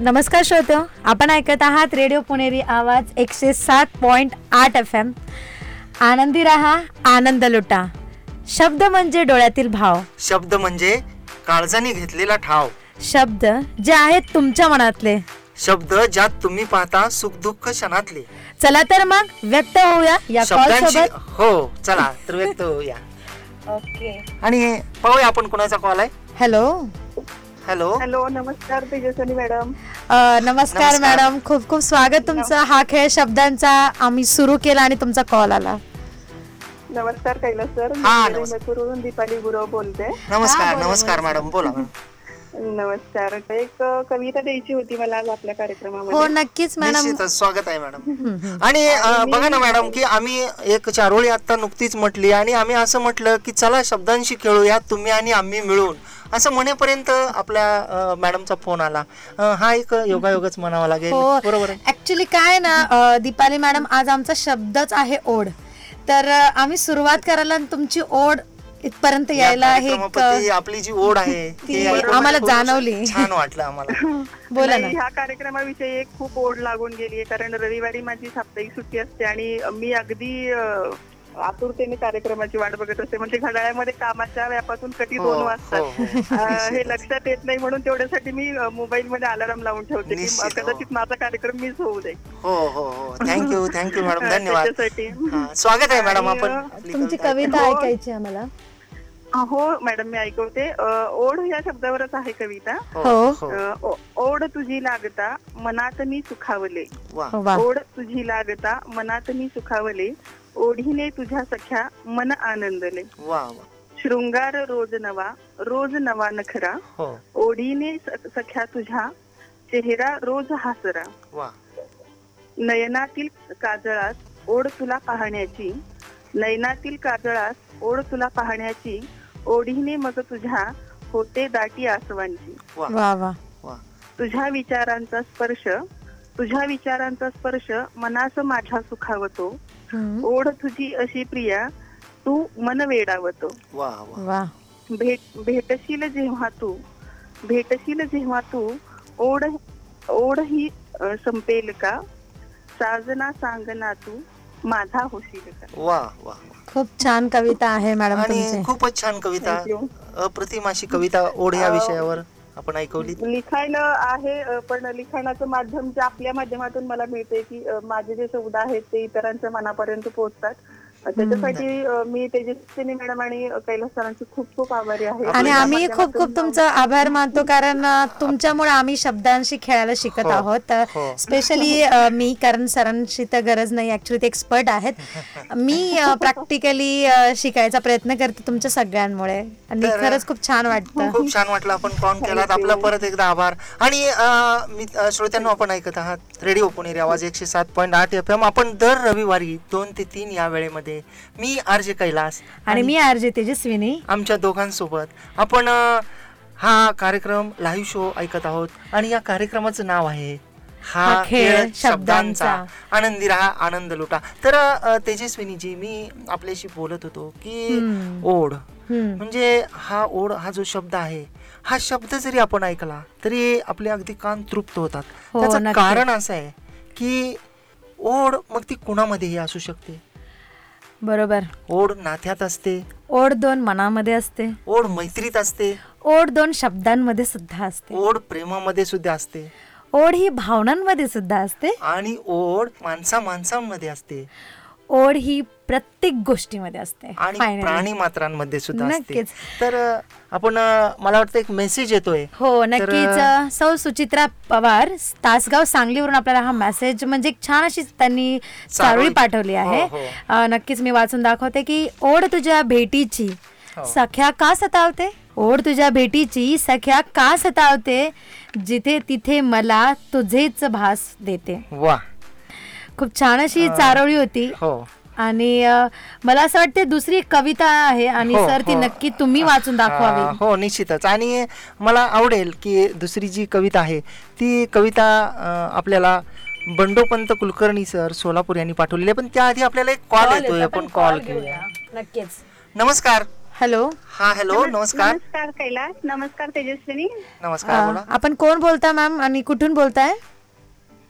नमस्कार श्रोतो आपण ऐकत आहात रेडिओ पुणेरी आवाज एकशे सात पॉईंट आठ एफ एम आनंदी राहा आनंद लुटा. शब्द म्हणजे डोळ्यातील भाव. शब्द म्हणजे काळजाने घेतलेला ठाव. शब्द जे आहेत तुमच्या मनातले. शब्द ज्यात तुम्ही पाहता सुखदुःख क्षणातले. चला तर मग व्यक्त होऊया या कॉल शब्दांची सोबत. हो चला तर व्यक्त होऊया. ओके आणि पाहूया आपण कोणाचा कॉल आहे. Hello hello. हॅलो नमस्कार तेजस्वनी मॅडम. नमस्कार. मॅडम. खूप खूप स्वागत तुमचं. हा खेळ शब्दांचा आम्ही सुरू केला आणि तुमचा कॉल आला. नमस्कार कैलास सर. हा, नमस्कार. दीपाली गुरव बोलते. नमस्कार नमस्कार बोला. मॅडम. बोला नमस्कार. एक अ, कविता द्यायची होती मला आज आपल्या हो कार्यक्रमामध्ये नक्कीच मॅडम. निश्चितच स्वागत आहे मॅडम. आणि अं, बघा ना मॅडम की आम्ही एक चारोळी आता नुकतीच म्हटली आणि आम्ही असं म्हटलं की चला शब्दांशी खेळूया तुम्ही आणि आम्ही मिळून. असं म्हणेपर्यंत आपल्या मॅडमचा फोन आला. हा एक योगायोगच म्हणावा लागेल. हो. बरोबर. आहे ऍक्च्युली काय ना दीपाली मॅडम आज आमचा शब्दच आहे ओढ. तर आम्ही सुरुवात करायला आणि तुमची ओढ इथपर्यंत यायला हे एक, कार्यक्रमाप्रती आपली जी ओढ आहे ती आम्हाला जाणवली. छान वाटलं आम्हाला. बोला ना. ह्या कार्यक्रमाविषयी एक खूप ओढ लागून गेली आहे कारण रविवारी माझी साप्ताहिक सुट्टी असते आणि मी अगदी आतुरतेने कार्यक्रमाची वाट बघत असते. म्हणजे घड्याळ्यामध्ये कामाच्या व्यापातून कधी हो, दोन हो, वाजतात. हो. हे. लक्षात येत नाही म्हणून तेवढ्यासाठी मी मोबाईल मध्ये अलार्म लावून ठेवते की. कदाचित माझा कार्यक्रम मिस होऊ दे. हो हो हो. थँक्यू थँक्यू मॅडम धन्यवाद. स्वागत आहे मॅडम आपण. तुमची कविता हो. ऐकायची आम्हाला. हो मॅडम मी ऐकवते. ओढ या शब्दावरच आहे कविता. हो ओढ तुझी लागता मनात मी सुखावले. ओढ तुझी लागता मनात मी सुखावले. ओढीने तुझ्या सख्या मन आनंदले. वा वा. शृंगार रोज नवा रोज नवा नखरा. हो. ओढीने सख्या तुझ्या चेहरा रोज हासरा. वा. नयनातील काजळात ओढ तुला पाहण्याची नयनातील काजळात ओढ तुला पाहण्याची ओढीने मग तुझ्या होते दाटी आसवांची. वा. वा. तुझ्या विचारांचा स्पर्श तुझ्या विचारांचा स्पर्श मनास माझ्या सुखावतो. ओढ तुझी अशी प्रिया तू मन वेडावतो. वा वा. वा. भेट भेटशील जेव्हा तू भेटशील जेव्हा तू ओढ ओढ ही संपेल का? साजना सांगना तू माझा होशील का? वा वा खूप छान कविता आहे मॅडम आणि खूपच छान कविता. अप्रतिम अशी कविता ओढ या विषयावर. आपण ऐकवली? लिखाण आहे पण लिखाणाचं माध्यम जे आपल्या माध्यमातून मला मिळते की माझे जे शब्द आहेत ते इतरांच्या मनापर्यंत पोहोचतात. त्याच्यासाठी मी तेजस्विनी मॅडम आणि कैलास सरांची खूप खूप आभारी आहे. आणि आम्ही खूप खूप तुमचा आभार मानतो कारण तुमच्यामुळे आम्ही शब्दांशी खेळायला शिकत हो, आहोत. हो. स्पेशली मी कारण सरांशी तर गरज नाही ऍक्च्युली ते एक्सपर्ट आहेत. मी प्रॅक्टिकली शिकायचा प्रयत्न करते तुमच्या सगळ्यांमुळे. आणि खरंच खूप छान वाटतं. खूप छान वाटलं आपण कॉल केलात. आपला परत एकदा आभार. आणि मी श्रोत्यांनो आपण ऐकत आहात. रेडिओ पुणेरी आवाज एकशे सात पॉईंट आठ एफ एम आपण दर रविवारी दोन ते तीन या वेळेमध्ये मी आर जे कैलास आणि मी आरजे तेजस्विनी आमच्या दोघांसोबत आपण हा कार्यक्रम लाईव्ह शो ऐकत आहोत आणि या कार्यक्रमाचं नाव आहे हा खेळ शब्दांचा. आनंदी राहा आनंद लुटा तर अ, तेजस्विनीजी मी आपल्याशी बोलत होतो की. ओढ. म्हणजे हा ओढ हा जो शब्द आहे हा शब्द जरी आपण ऐकला तरी आपले अगदी कान तृप्त होतात हो, त्याचं. कारण असं आहे की ओढ मग ती कुणामध्येही असू शकते बरोबर. ओढ नात्यात असते. ओढ दोन मनामध्ये असते. ओढ मैत्रीत असते. ओढ दोन शब्दांमध्ये सुद्धा असते. ओढ प्रेमामध्ये सुद्धा असते. ओढ ही भावनांमध्ये सुद्धा असते. आणि ओढ माणसा माणसांमध्ये असते. ओढ ही प्रत्येक गोष्टीमध्ये असते. आणि. प्राणी मात्रांमध्ये सुद्धा नक्कीच. तर आपण मला वाटतं एक मेसेज येतोय. हो नक्कीच. सौ सुचित्रा पवार तासगाव सांगलीवरून आपल्याला हा मेसेज म्हणजे छान अशी त्यांनी चारोळी. पाठवली आहे. हो, हो. अ, नक्कीच मी वाचून दाखवते की ओढ तुझ्या भेटीची हो. सख्या का सतावते? ओढ तुझ्या भेटीची सख्या का सतावते? जिथे तिथे मला तुझेच भास देते. वा खूप छान अशी चारोळी होती. हो. आणि मला असं वाटते दुसरी कविता आहे आणि हो, सर ती हो. नक्की तुम्ही वाचून दाखवावी. हो निश्चितच. आणि मला आवडेल की दुसरी जी कविता आहे ती कविता आपल्याला बंडोपंत कुलकर्णी सर सोलापूर यांनी पाठवलेली आहे. पण त्याआधी आपल्याला एक कॉल येतोय आपण कॉल घेऊया. नक्कीच. नमस्कार. हॅलो. हा हॅलो नमस्कार नमस्कार. कैलास. नमस्कार तेजस्विनी. नमस्कार आपण कोण बोलता मॅम? आणि कुठून बोलताय?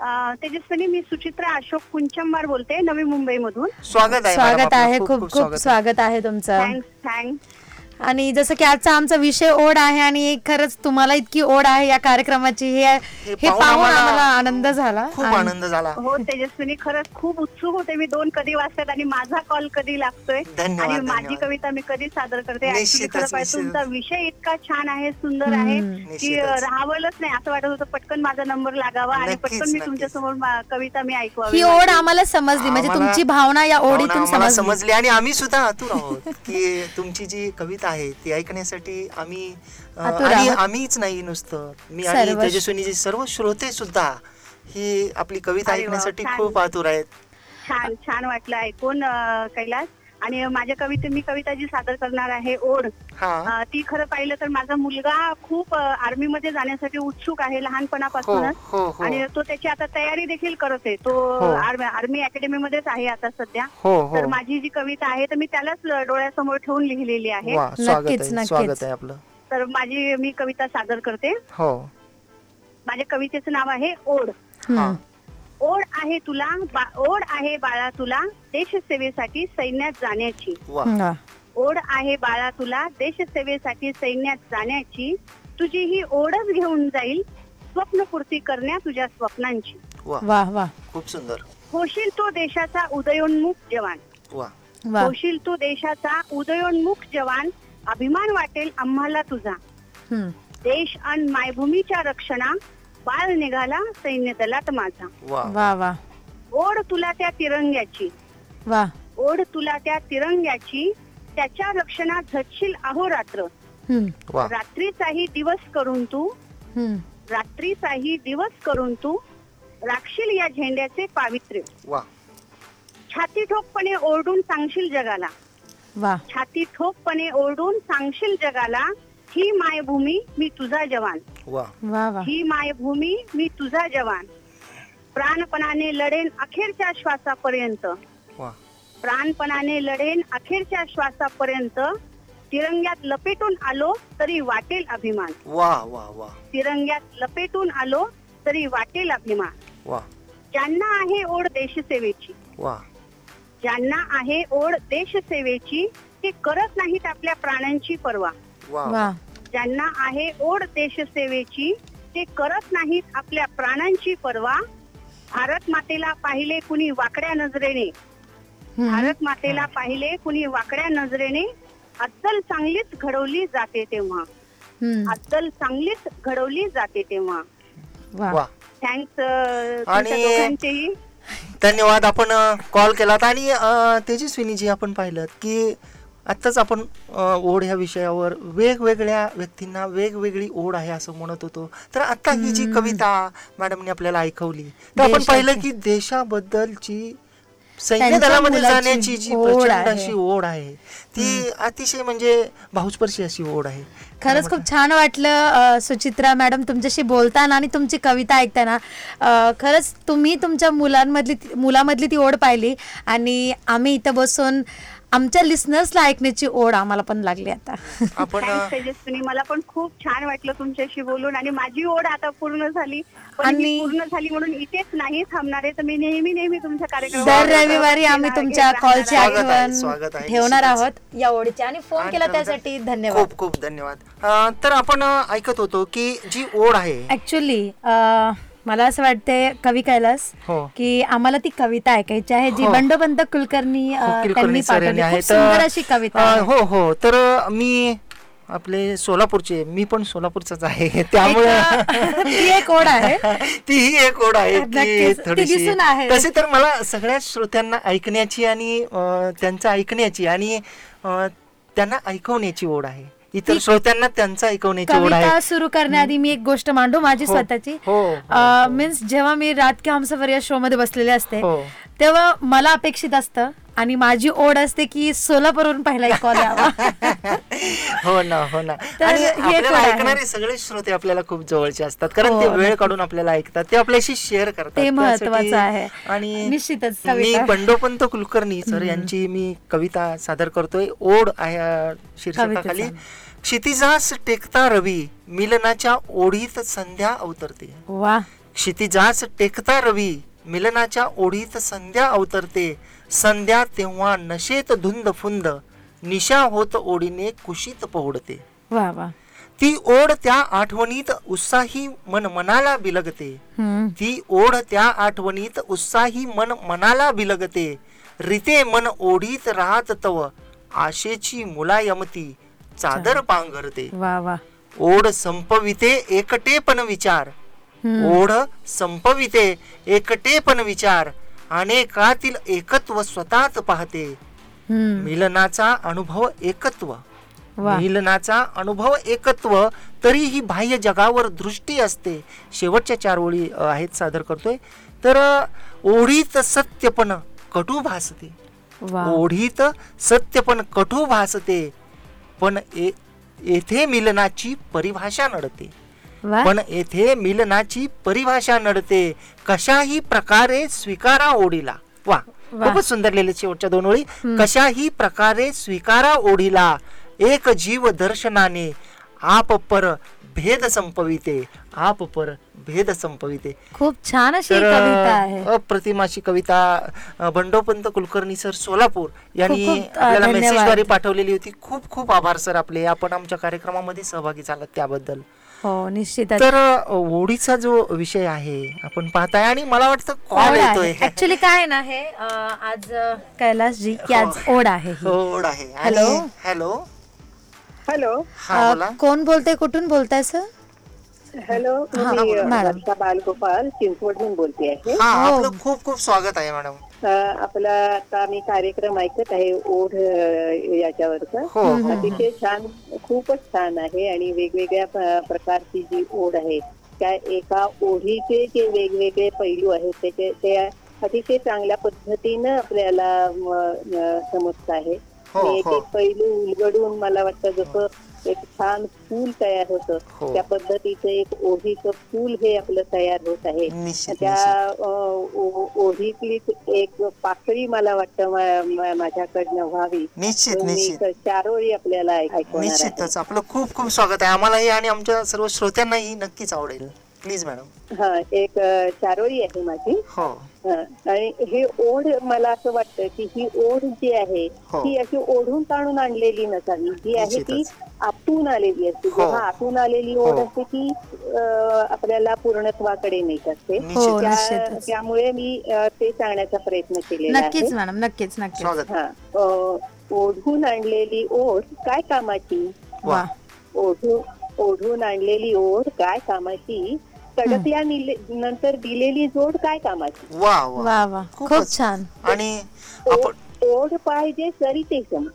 तेजस्विनी मी सुचित्रा अशोक कुंचंबार बोलते नवी मुंबई मधून स्वागत आहे स्वागत. आहे खूप खूप स्वागत आहे. स्वागत आहे तुमचं थँक्स थँक्स आणि जसं की आजचा आमचा विषय ओढ आहे आणि खरंच तुम्हाला इतकी ओढ आहे या कार्यक्रमाची हे हे पाहून आम्हाला आनंद झाला खूप आनंद झाला हो तेजस्विनी खरंच खूप उत्सुक होते मी दोन कधी वाचतात आणि माझा कॉल कधी लागतोय आणि माझी. कविता मी कधी सादर करते. तुमचा विषय इतका छान आहे सुंदर आहे की. राहावलंच नाही असं वाटत होतं पटकन माझा नंबर लागावा आणि पटकन मी. तुमच्यासमोर कविता मी ऐकवावी ही ओढ आम्हाला समजली म्हणजे तुमची भावना या ओढीतून समजली समजली आणि आम्ही सुद्धा आतुर आहोत की तुमची जी कविता आहे ती ऐकण्यासाठी आम्ही आणि. आम्हीच नाही नुसतं मी आणि तेजस्विनीचे सर्व श्रोते सुद्धा ही आपली कविता ऐकण्यासाठी. खूप आतुर आहेत छान छान वाटलं ऐकून कैलास आणि माझ्या कविते मी कविता जी सादर करणार आहे ओढ हा. ती खरं पाहिलं तर माझा मुलगा खूप आर्मी मध्ये जाण्यासाठी उत्सुक आहे लहानपणापासूनच. हो, हो, हो. आणि तो त्याची आता तयारी देखील करत आहे. तो. आर्मी अकॅडमी मध्येच आहे आता सध्या. तर माझी जी कविता आहे तर मी त्यालाच डोळ्यासमोर ठेवून लिहिलेली आहे. स्वागत नक्कीच, आहे नक्कीच. स्वागत आहे आपलं. तर माझी मी कविता सादर करते. हो. माझ्या कवितेचं नाव आहे ओढ. हा. ओढ आहे तुला ओढ आहे बाळा तुला देशसेवेसाठी सैन्यात जाण्याची. वा. ओढ आहे बाळा तुला देशसेवेसाठी सैन्यात जाण्याची. तुझी ही ओढच घेऊन जाईल स्वप्नपूर्ती करण्या तुझ्या स्वप्नांची. वा. वा वा. खूप सुंदर. होशील तो देशाचा उदयोन्मुख जवान. वा. वा. होशील तो देशाचा उदयोन्मुख जवान. अभिमान वाटेल आम्हाला तुझा. हम्म. देश अन मायभूमीच्या रक्षणा. बाळ निघाला सैन्य दलात माझा. वा. वा वा. ओढ तुला त्या तिरंग्याची. वा. ओढ तुला त्या तिरंग्याची त्याच्या रक्षणात झटशील अहोरात्र. वा. रात्रीचाही दिवस करून तू. रात्रीचाही दिवस करून तू राखशील या झेंड्याचे पावित्र्य. वा. छाती ठोकपणे ओरडून सांगशील जगाला. वा. छाती ठोकपणे ओरडून सांगशील जगाला ही मायभूमी मी तुझा जवान. वा. वा वा. ही मायभूमी मी तुझा जवान. प्राणपणाने लढेन अखेरच्या श्वासापर्यंत. प्राणपणाने लढेन अखेरच्या श्वासापर्यंत. तिरंग्यात लपेटून आलो तरी वाटेल अभिमान. वा वा वा. तिरंग्यात लपेटून आलो तरी वाटेल अभिमान. वा. ज्यांना आहे ओढ देशसेवेची. वा. ज्यांना आहे ओढ देशसेवेची ते करत नाहीत आपल्या प्राणांची पर्वा. वा. ज्यांना आहे ओढ देशसेवेची ते करत नाहीत आपल्या प्राणांची पर्वा. भारत मातेला पाहिले कुणी वाकड्या नजरेने. भारत मातेला पाहिले कुणी वाकड्या नजरेने अद्दल चांगलीच घडवली जाते तेव्हा. अद्दल चांगलीच घडवली जाते तेव्हा. थँक्स आणि- धन्यवाद आपण कॉल केलात. आणि तेजस्विनीजी आपण पाहिलं की आत्ताच आपण ओढ ह्या विषयावर वेगवेगळ्या व्यक्तींना वेगवेगळी ओढ आहे असं म्हणत होतो. तर आता ही जी कविता मॅडमने आपल्याला ऐकवली तर आपण. पाहिलं की देशाबद्दलची सैन्य दलामध्ये जाण्याची जी प्रचंड. अशी ओढ आहे ती अतिशय म्हणजे भाऊस्पर्शी अशी ओढ आहे. खरंच खूप छान वाटलं सुचित्रा मॅडम तुमच्याशी बोलताना आणि तुमची कविता ऐकताना. खरंच तुम्ही तुमच्या मुलांमधली मुलामधली ती ओढ पाहिली आणि आम्ही इथं बसून आमच्या लिस्नर्सला ऐकण्याची ओढ आम्हाला पण लागली आता. आपण मला पण खूप छान वाटलं तुमच्याशी बोलून आणि माझी ओढ आता पूर्ण झाली. पण आणि- पूर्ण झाली म्हणून इथेच नाही थांबणार आहे. तर मी नेहमी नेहमी तुमच्या दर कार्यक्रमात रविवारी आम्ही तुमच्या कॉलची आठवण ठेवणार. आहोत या ओढीची. आणि फोन केला त्यासाठी धन्यवाद. खूप खूप धन्यवाद. तर आपण ऐकत होतो की जी ओढ आहे ऍक्च्युली मला असं वाटतंय कवी कैलास हो. की आम्हाला ती कविता ऐकायची आहे जी हो. बंडोबंत कुलकर्णी अ, कुलकर्णी त्यांनी पाठवली. सुंदर अशी कविता हो हो. तर मी आपले सोलापूरचे मी पण सोलापूरचाच आहे. त्यामुळे ती एक ओढ आहे. ती ही एक ओढ आहे थोडीशी. तसे तर मला सगळ्या श्रोत्यांना ऐकण्याची आणि त्यांचं ऐकण्याची आणि त्यांना ऐकवण्याची ओढ आहे. इतर श्रोत्यांना त्यांचं ऐकवण्याची ओढ आहे सुरू करण्याआधी मी एक गोष्ट मांडू माझी हो. स्वतःची हो, हो, मीन्स जेव्हा मी रात के हमसफर या शो मध्ये बसलेले असते हो. तेव्हा मला अपेक्षित असतं आणि माझी ओढ असते की सोलापूरवरून पहिला एक कॉल यावा. हो ना हो ना. आणि. ऐकणारे सगळे श्रोते आपल्याला खूप जवळचे असतात. कारण ते हो, वेळ काढून आपल्याला ऐकतात. ते आपल्याशी शेअर करतात. ते महत्वाचं आहे. आणि निश्चितच मी. बंडोपंत कुलकर्णी सर यांची मी कविता सादर करतोय. ओढ आहे शीर्षकाखाली. क्षितिजास टेकता रवी मिलनाच्या ओढीत संध्या अवतरते. वा क्षितिजास टेकता रवी मिलनाच्या ओढीत संध्या अवतरते. संध्या तेव्हा नशेत धुंद फुंद निशा होत ओढीने कुशीत पहुडते वा वा. ती ओढ त्या आठवणीत उत्साही मन मनाला बिलगते. हम्म. ती ओढ त्या आठवणीत उत्साही मन मनाला बिलगते. रिते मन ओढीत राहत तव आशेची मुलायमती चादर पांघरते. वा वा. ओढ संपविते एकटेपण विचार. ओढ संपविते एकटेपण विचार. अनेकातील एकत्व स्वतःच पाहते. मिलनाचा अनुभव एकत्व. मिलनाचा अनुभव एकत्व तरीही बाह्य जगावर दृष्टी असते. शेवटच्या चार ओळी आहेत सादर करतोय. तर ओढीत सत्यपण कटू भासते. ओढीत सत्यपण कटू भासते. पण येथे मिलनाची परिभाषा नडते. पण येथे मिलनाची परिभाषा नडते. कशाही प्रकारे स्वीकारा ओढीला. वा. खूपच सुंदर लिहिले शेवटच्या दोन ओळी. कशाही प्रकारे स्वीकारा ओढीला. एक जीव दर्शनाने. आप पर भेद संपविते. आप पर भेद संपविते. खूप छान अशी कविता आहे. अप्रतिम अशी कविता बंडोपंत कुलकर्णी सर सोलापूर यांनी आपल्याला. मेसेजद्वारे पाठवलेली होती. खूप खूप आभार सर आपले. आपण आमच्या कार्यक्रमामध्ये सहभागी झालात त्याबद्दल. हो निश्चितच. तर ओढीचा जो विषय आहे आपण पाहताय आणि मला वाटतं कॉल येतोय? ऍक्च्युली काय आहे ना हे आज कैलास जी की आज ओढ आहे ही. ओढ आहे. हॅलो? हॅलो हॅलो हा कोण बोलतोय कुठून बोलताय सर हॅलो हा, मॅडम. बालगोपाल चिंचवडहून बोलते आहे हा हो. आपलं खूप खूप स्वागत आहे मॅडम. आपला आता मी कार्यक्रम ऐकत आहे ओढ याच्यावरचा. हो हो अतिशय छान खूपच छान आहे आणि वेगवेगळ्या प्रकारची जी ओढ आहे त्या एका ओढीचे जे वेगवेगळे पैलू आहेत त्याचे ते अतिशय चांगल्या पद्धतीनं आपल्याला समजत आहे. हो, एक हो. एक पैलू उलगडून मला वाटतं जसं एक छान फूल तयार हो. होतं त्या पद्धतीचं एक ओढीचं फूल हे आपलं तयार होत आहे. त्या निश्चित. अ, ओ- ओढीतलीच एक पाकळी मला वाटतं माझ्याकडनं व्हावी. निश्चित निश्चित. चारोळी आपल्याला निश्चितच. आपलं खूप खूप स्वागत आहे. आम्हालाही आणि आमच्या सर्व श्रोत्यांनाही नक्कीच आवडेल. प्लीज मॅडम हा एक चारोळी आहे माझी हो हा, आणि हे ओढ मला असं वाटतं की ही ओढ जी आहे हो. ती अशी ओढून ताणून आणलेली नसावी जी आहे ती. आतून आलेली असते हो. जेव्हा आतून आलेली ओढ हो. असते ती आपल्याला पूर्णत्वाकडे नेत असते. हो. त्यामुळे मी ते सांगण्याचा प्रयत्न केलेला आहे नक्कीच मॅडम नक्कीच नक्कीच हा ओढून आणलेली ओढ काय कामाची वा ओढू ओढून आणलेली ओढ काय कामाची तडकल्या निले- नंतर दिलेली जोड काय कामाची? वा वा. वा खूप. छान. आणि आपण ओढ पाहिजे सरिते सम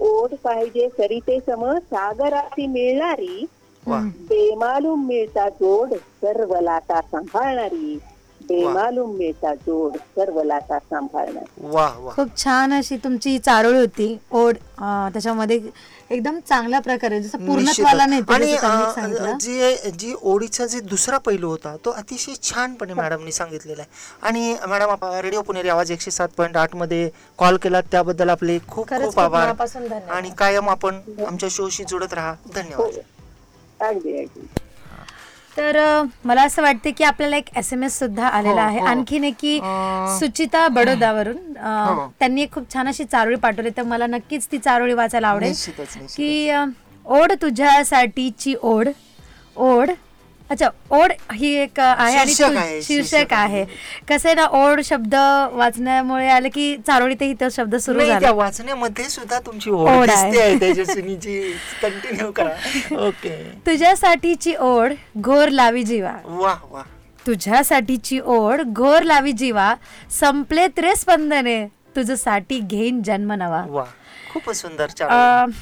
ओढ पाहिजे सरिते सम सागराची मिळणारी बेमालूम मिळता जोड सर्व लाटा सांभाळणारी. बेमालूम मिळता जोड सर्व लाटा सांभाळणारी. वा वा. खूप छान अशी तुमची चारोळी होती. ओढ त्याच्यामध्ये एकदम चांगल्या प्रकारे जसं पूर्णत्वाला. नेते आणि जी जी ओढीचा जे दुसरा पैलू होता तो अतिशय छानपणे मॅडमनी सांगितलेला आहे. आणि मॅडम आप- रेडिओ पुणेरी आवाज एकशे सात पॉईंट आठमध्ये कॉल केला त्याबद्दल आपले खूप खूप आभार. आणि कायम आपण आमच्या शोशी जुडत राहा. धन्यवाद. अगदी अगदी. तर मला असं वाटतं की आपल्याला एक एस एम एस सुद्धा आलेला हो, आहे हो. आणखीन एक की सुचिता बडोदावरून हो. त्यांनी एक खूप छान अशी चारोळी पाठवली तर मला नक्कीच ती चारोळी वाचायला आवडेल की ओढ तुझ्यासाठीची ओढ ओढ अच्छा ओढ ही एक आहे आणि शीर्षक आहे, कसं आहे ना ओढ शब्द वाचण्यामुळे आलं की चारोळीतही तो शब्द सुरू झाला. वाचण्यामध्ये सुद्धा तुमची ओढ कंटिन्यू करा. ओके तुझ्यासाठीची ओढ घोर लावी जीवा. वा वा. तुझ्यासाठीची ओढ घोर लावी जीवा. संपले त्रे स्पंदने तुझ्यासाठी घेईन जन्म नवा. वा. खूपच सुंदर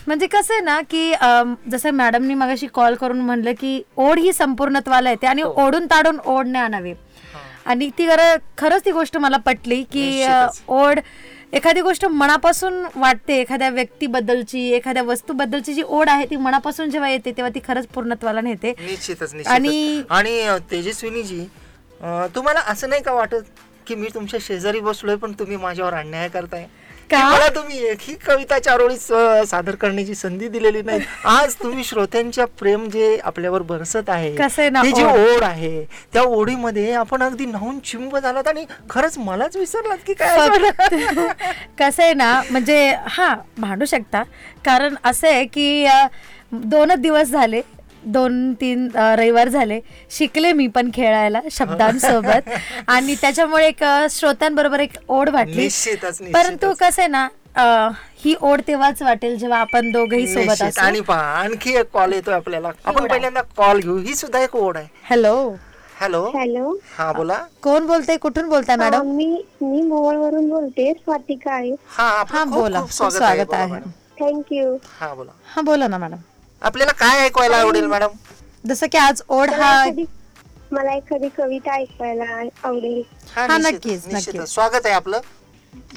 म्हणजे कसं आहे ना की जसं मॅडमनी मगाशी कॉल करून म्हणलं की ओढ ही संपूर्णत्वाला येते आणि ओढून ताडून ओढ नाही आणावी. आणि ती खरं खरंच ती गोष्ट मला पटली की. ओढ एखादी गोष्ट मनापासून वाटते एखाद्या व्यक्तीबद्दलची एखाद्या वस्तूबद्दलची जी ओढ आहे ती मनापासून जेव्हा येते तेव्हा ती खरंच पूर्णत्वाला नेते. निश्चितच आणि- आणि तेजस्विनीजी तुम्हाला असं नाही का वाटत की मी तुमच्या शेजारी बसलोय पण तुम्ही माझ्यावर अन्याय करताय? मला तुम्ही एकही कविता चारोळीच अ, सादर करण्याची संधी दिलेली नाही आज तुम्ही श्रोत्यांच्या प्रेम जे आपल्यावर बरसत आहे कसं आहे ना, ती जी ओढ. आहे त्या ओढीमध्ये आपण अगदी न्हाऊन चिंब झालात आणि खरंच मलाच विसरलात की काय? कसं आहे ना म्हणजे हा भांडू शकता कारण असं आहे की दोनच दिवस झाले दोन तीन रविवार झाले. शिकले मी पण खेळायला शब्दांसोबत. आणि त्याच्यामुळे एक श्रोत्यांबरोबर एक ओढ वाटली. परंतु कसं आहे ना अ, ही ओढ तेव्हाच वाटेल जेव्हा आपण दोघेही सोबत. असू. आणि पहा आणखी एक कॉल येतोय आपल्याला. आपण पहिल्यांदा कॉल घेऊ. ही सुद्धा एक ओढ आहे. हॅलो. हॅलो. हॅलो. हा बोला. कोण बोलते कुठून बोलताय मॅडम? मी मी मोहोळवरून बोलते. स्वाती काळे हा हा बोला. स्वागत आहे. आहे. थँक्यू हा बोला. हा बोला ना मॅडम. आपल्याला काय ऐकवायला आवडेल मॅडम? जसं की आज ओढ मला हा एखादी मला एखादी कविता ऐकायला आवडेल. हा, निश्चित- नक्कीच, निश्चितच. नक्कीच. स्वागत आहे आपलं.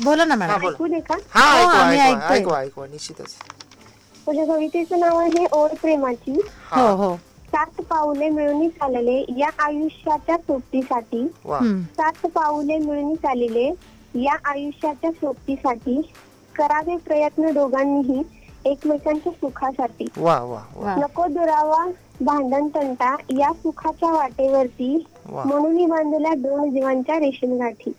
बोला ना हा मॅडम बोला. ऐकू दे का हा हो, ऐकवा आम्ही ऐकवा ऐकतोय. ऐकवा ऐकवा निश्चितच. माझ्या कवितेचं नाव आहे ओढ प्रेमाची. हो हो. सात पाऊले मिळून चालले या आयुष्याच्या सोबतीसाठी. वा. हम्म. सात पाऊले मिळून चालले या आयुष्याच्या सोबतीसाठी करावे प्रयत्न दोघांनीही. एकमेकांच्या सुखासाठी. नको दुरावा भांडण तंटा या सुखाच्या वाटेवरती. म्हणून बांधल्या दोन जीवांच्या रेशीम गाठी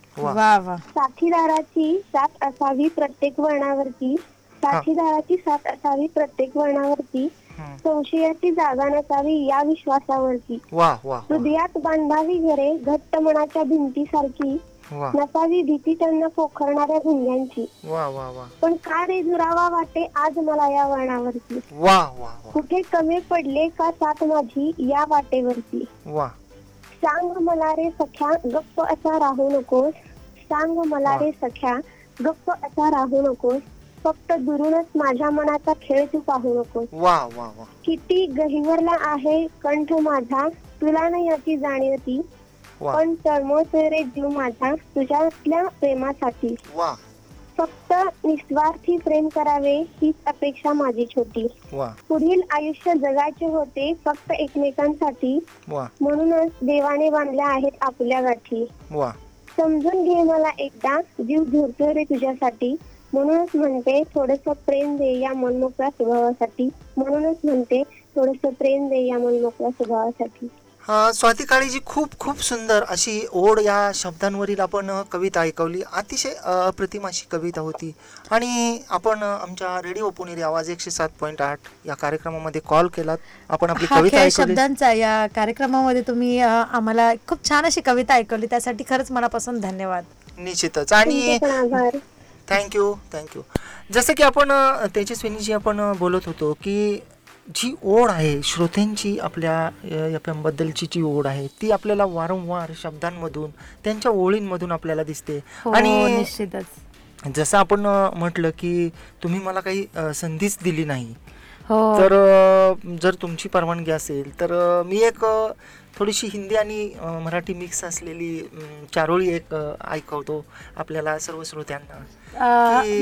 साथीदाराची साथ असावी प्रत्येक वळणावरती. साथीदाराची साथ असावी प्रत्येक वळणावरती. हम्म. संशयाची जागा नसावी या विश्वासावरती. हृदयात बांधावी घरे घट्ट मनाच्या भिंतीसारखी. नसावी भीती त्यांना पोखरणाऱ्या भुंग्यांची वा वा वा. पण का रे दुरावा वाटे आज मला या वळणावरती वा वा वा. कुठे कमी पडले का साथ माझी या वाटेवरती? वा. सांग मला रे सख्या गप्प असा राहू नकोस. सांग मला रे सख्या गप्प असा राहू नकोस. फक्त दुरूनच माझ्या मनाचा खेळ तू पाहू नकोस. वा वा वा. किती गहिवरला आहे कंठ माझा. तुला नाही याची जाणीवती वा पण तळमळतोय रे जीव माझा तुझ्यातल्या प्रेमासाठी वा. फक्त निस्वार्थी प्रेम करावे हीच अपेक्षा माझी छोटी. पुढील आयुष्य जगायचे होते फक्त एकमेकांसाठी. म्हणूनच देवाने बांधल्या आहेत आपल्या गाठी. समजून घे मला एकदा जीव झुरतोय रे तुझ्यासाठी. म्हणूनच म्हणते थोडस प्रेम दे या मनमोकळ्या स्वभावासाठी. म्हणूनच म्हणते थोडस प्रेम दे या मनमोकळ्या स्वभावासाठी. स्वाती काळीजी खूप खूप सुंदर अशी ओढ या शब्दांवरील आपण कविता ऐकवली. अतिशय अप्रतिम अशी कविता होती. आणि आपण आमच्या रेडिओ पुणेरी आवाज एकशे सात पॉईंट आठ या कार्यक्रमामध्ये कॉल केलात. आपण आपली कविता शब्दांचा या कार्यक्रमामध्ये तुम्ही आम्हाला खूप छान अशी कविता ऐकवली. त्यासाठी खरंच मनापासून धन्यवाद. निश्चितच. आणि थँक्यू थँक्यू जसं की आपण अ, तेजस्विनीजी आपण बोलत होतो की जी ओढ आहे श्रोत्यांची आपल्या एफ बद्दलची जी ओढ आहे ती आपल्याला वारंवार शब्दांमधून त्यांच्या ओळींमधून आपल्याला दिसते. हो आणि निश्चितच. जसं आपण म्हटलं की तुम्ही मला काही संधीच दिली नाही. हो. तर जर तुमची परवानगी असेल तर मी एक थोडीशी हिंदी आणि मराठी मिक्स असलेली चारोळी एक ऐकवतो आपल्याला सर्व श्रोत्यांना.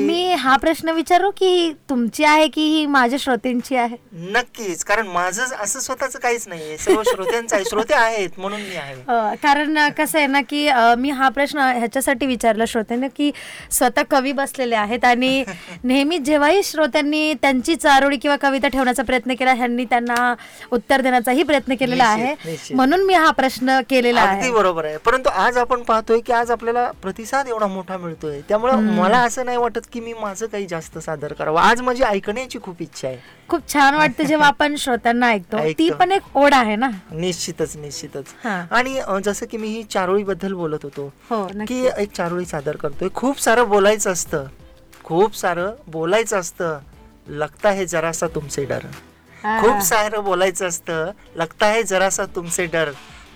मी हा प्रश्न विचारू की तुमची आहे की ही माझ्या श्रोत्यांची आहे? नक्कीच कारण माझं असं स्वतःच काहीच नाहीये. सर्व श्रोत्यांचं आहे. श्रोते आहेत म्हणून मी आहे. कारण कसं आहे ना की मी हा प्रश्न ह्याच्यासाठी विचारला श्रोत्यांना की स्वतः कवी बसलेले आहेत आणि नेहमी जेव्हाही श्रोत्यांनी त्यांची चारोळी किंवा कविता ठेवण्याचा प्रयत्न केला ह्यांनी त्यांना उत्तर देण्याचाही प्रयत्न केलेला आहे. निश्चित. म्हणून मी हा प्रश्न केलेला अगदी बरोबर आहे. परंतु आज आपण पाहतोय की आज आपल्याला प्रतिसाद एवढा मोठा मिळतोय. त्यामुळे मला असं नाही वाटत की मी माझं काही जास्त सादर करावं. आज माझी ऐकण्याची खूप इच्छा आहे. खूप छान वाटतं जेव्हा आपण श्रोत्यांना ऐकतो. ती. पण एक ओढ आहे ना? निश्चितच निश्चितच. आणि जसं की मी ही चारोळी बद्दल बोलत होतो हो की एक चारोळी सादर करतोय. खूप सारं बोलायचं असतं. खूप सारं बोलायचं असतं. लगता है जरासा तुमसे डर. खूप सारं बोलायचं असतं. लगता है जरासा तुमसे डर.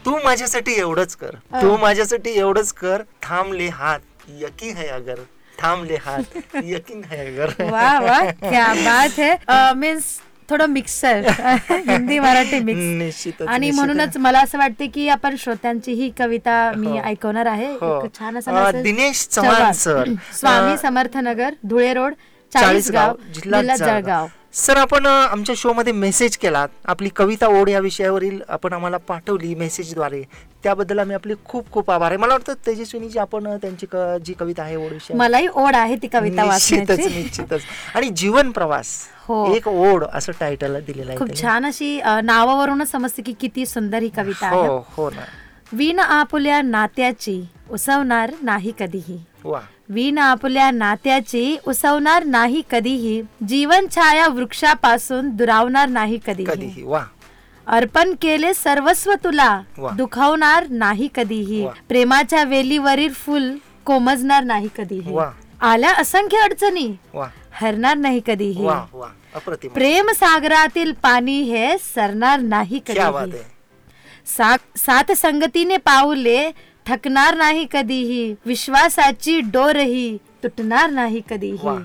तू माझ्यासाठी एवढंच कर. तू माझ्यासाठी एवढंच कर. थांबले हात. यकीन है अगर. थांबले हात. यकीन है अगर. वा वा क्या बात है. मीन्स थोडं मिक्सर हिंदी मराठी मिक्स आणि. म्हणूनच मला असं वाटते की आपण श्रोत्यांची ही कविता मी हो. ऐकवणार आहे. हो. छान असं. दिनेश चव्हाण सर. स्वामी समर्थनगर धुळे रोड. चाळीसगाव जिल्हा जळगाव. सर आपण आमच्या शो मध्ये मेसेज केलात. आपली कविता ओढ या विषयावरील आपण आम्हाला पाठवली मेसेजद्वारे. त्याबद्दल आम्ही आपले खूप खूप आभार आहे. मला वाटतं तेजस्विनी जी आपण त्यांची जी कविता आहे ओढ विषय मलाही ओढ आहे ती कविता निश्चितच निश्चितच. आणि जीवन प्रवास हो. एक ओढ असं टायटल दिलेलं आहे खूप. छान अशी नावावरूनच समजते की किती सुंदर ही कविता आहे. हो हो ना. विण आपुल्या नात्याची उसवणार नाही कधीही. वा. विण आपुल्या नात्याची उसवणार नाही कधीही जीवन छाया वृक्षापासून दुरावणार नाही कधीही. वा. अर्पण केले सर्वस्व तुला. दुखावणार नाही कधीही. प्रेमाच्या वेलीवरील फुल कोमजणार नाही कधीही. आल्या असंख्य अडचणी हरणार नाही कधीही. प्रेम सागरातील पाणी हे सरणार नाही क्या बात कधीही. आहे. सा- सात संगतीने पाऊले थकणार नाही कधीही. विश्वासाची डोरही तुटणार नाही कधीही.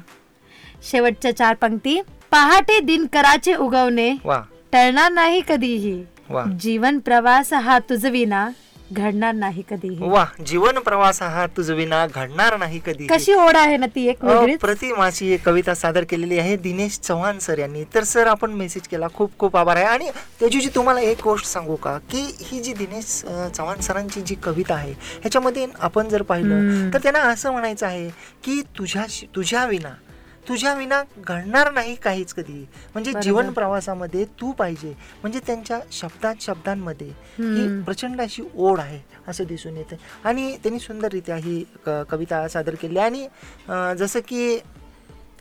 शेवटच्या चार पंक्ती. पहाटे दिनकराचे उगवणे वा. टळणार नाही कधीही. जीवन प्रवास हा तुझविना. घडणार नाही कधीही. वा जीवन प्रवास हा तुझ विना घडणार नाही कधी कशी ओढ आहे ना ती एक प्रतिम अशी कविता सादर केलेली आहे दिनेश चव्हाण सर यांनी. तर सर आपण मेसेज केला. खूप खूप आभार आहे. आणि त्याची तुम्हाला एक गोष्ट सांगू का की ही जी दिनेश चव्हाण सरांची जी कविता आहे ह्याच्यामध्ये आपण जर पाहिलं तर त्यांना असं म्हणायचं आहे की तुझ्या तुझ्या विना तुझ्या विना घडणार नाही काहीच कधी. म्हणजे जीवन प्रवासामध्ये तू पाहिजे. म्हणजे त्यांच्या शब्दात शब्दांमध्ये ही प्रचंड अशी ओढ आहे असं दिसून येते. आणि त्यांनी सुंदररित्या ही कविता सादर केली. आणि जसं की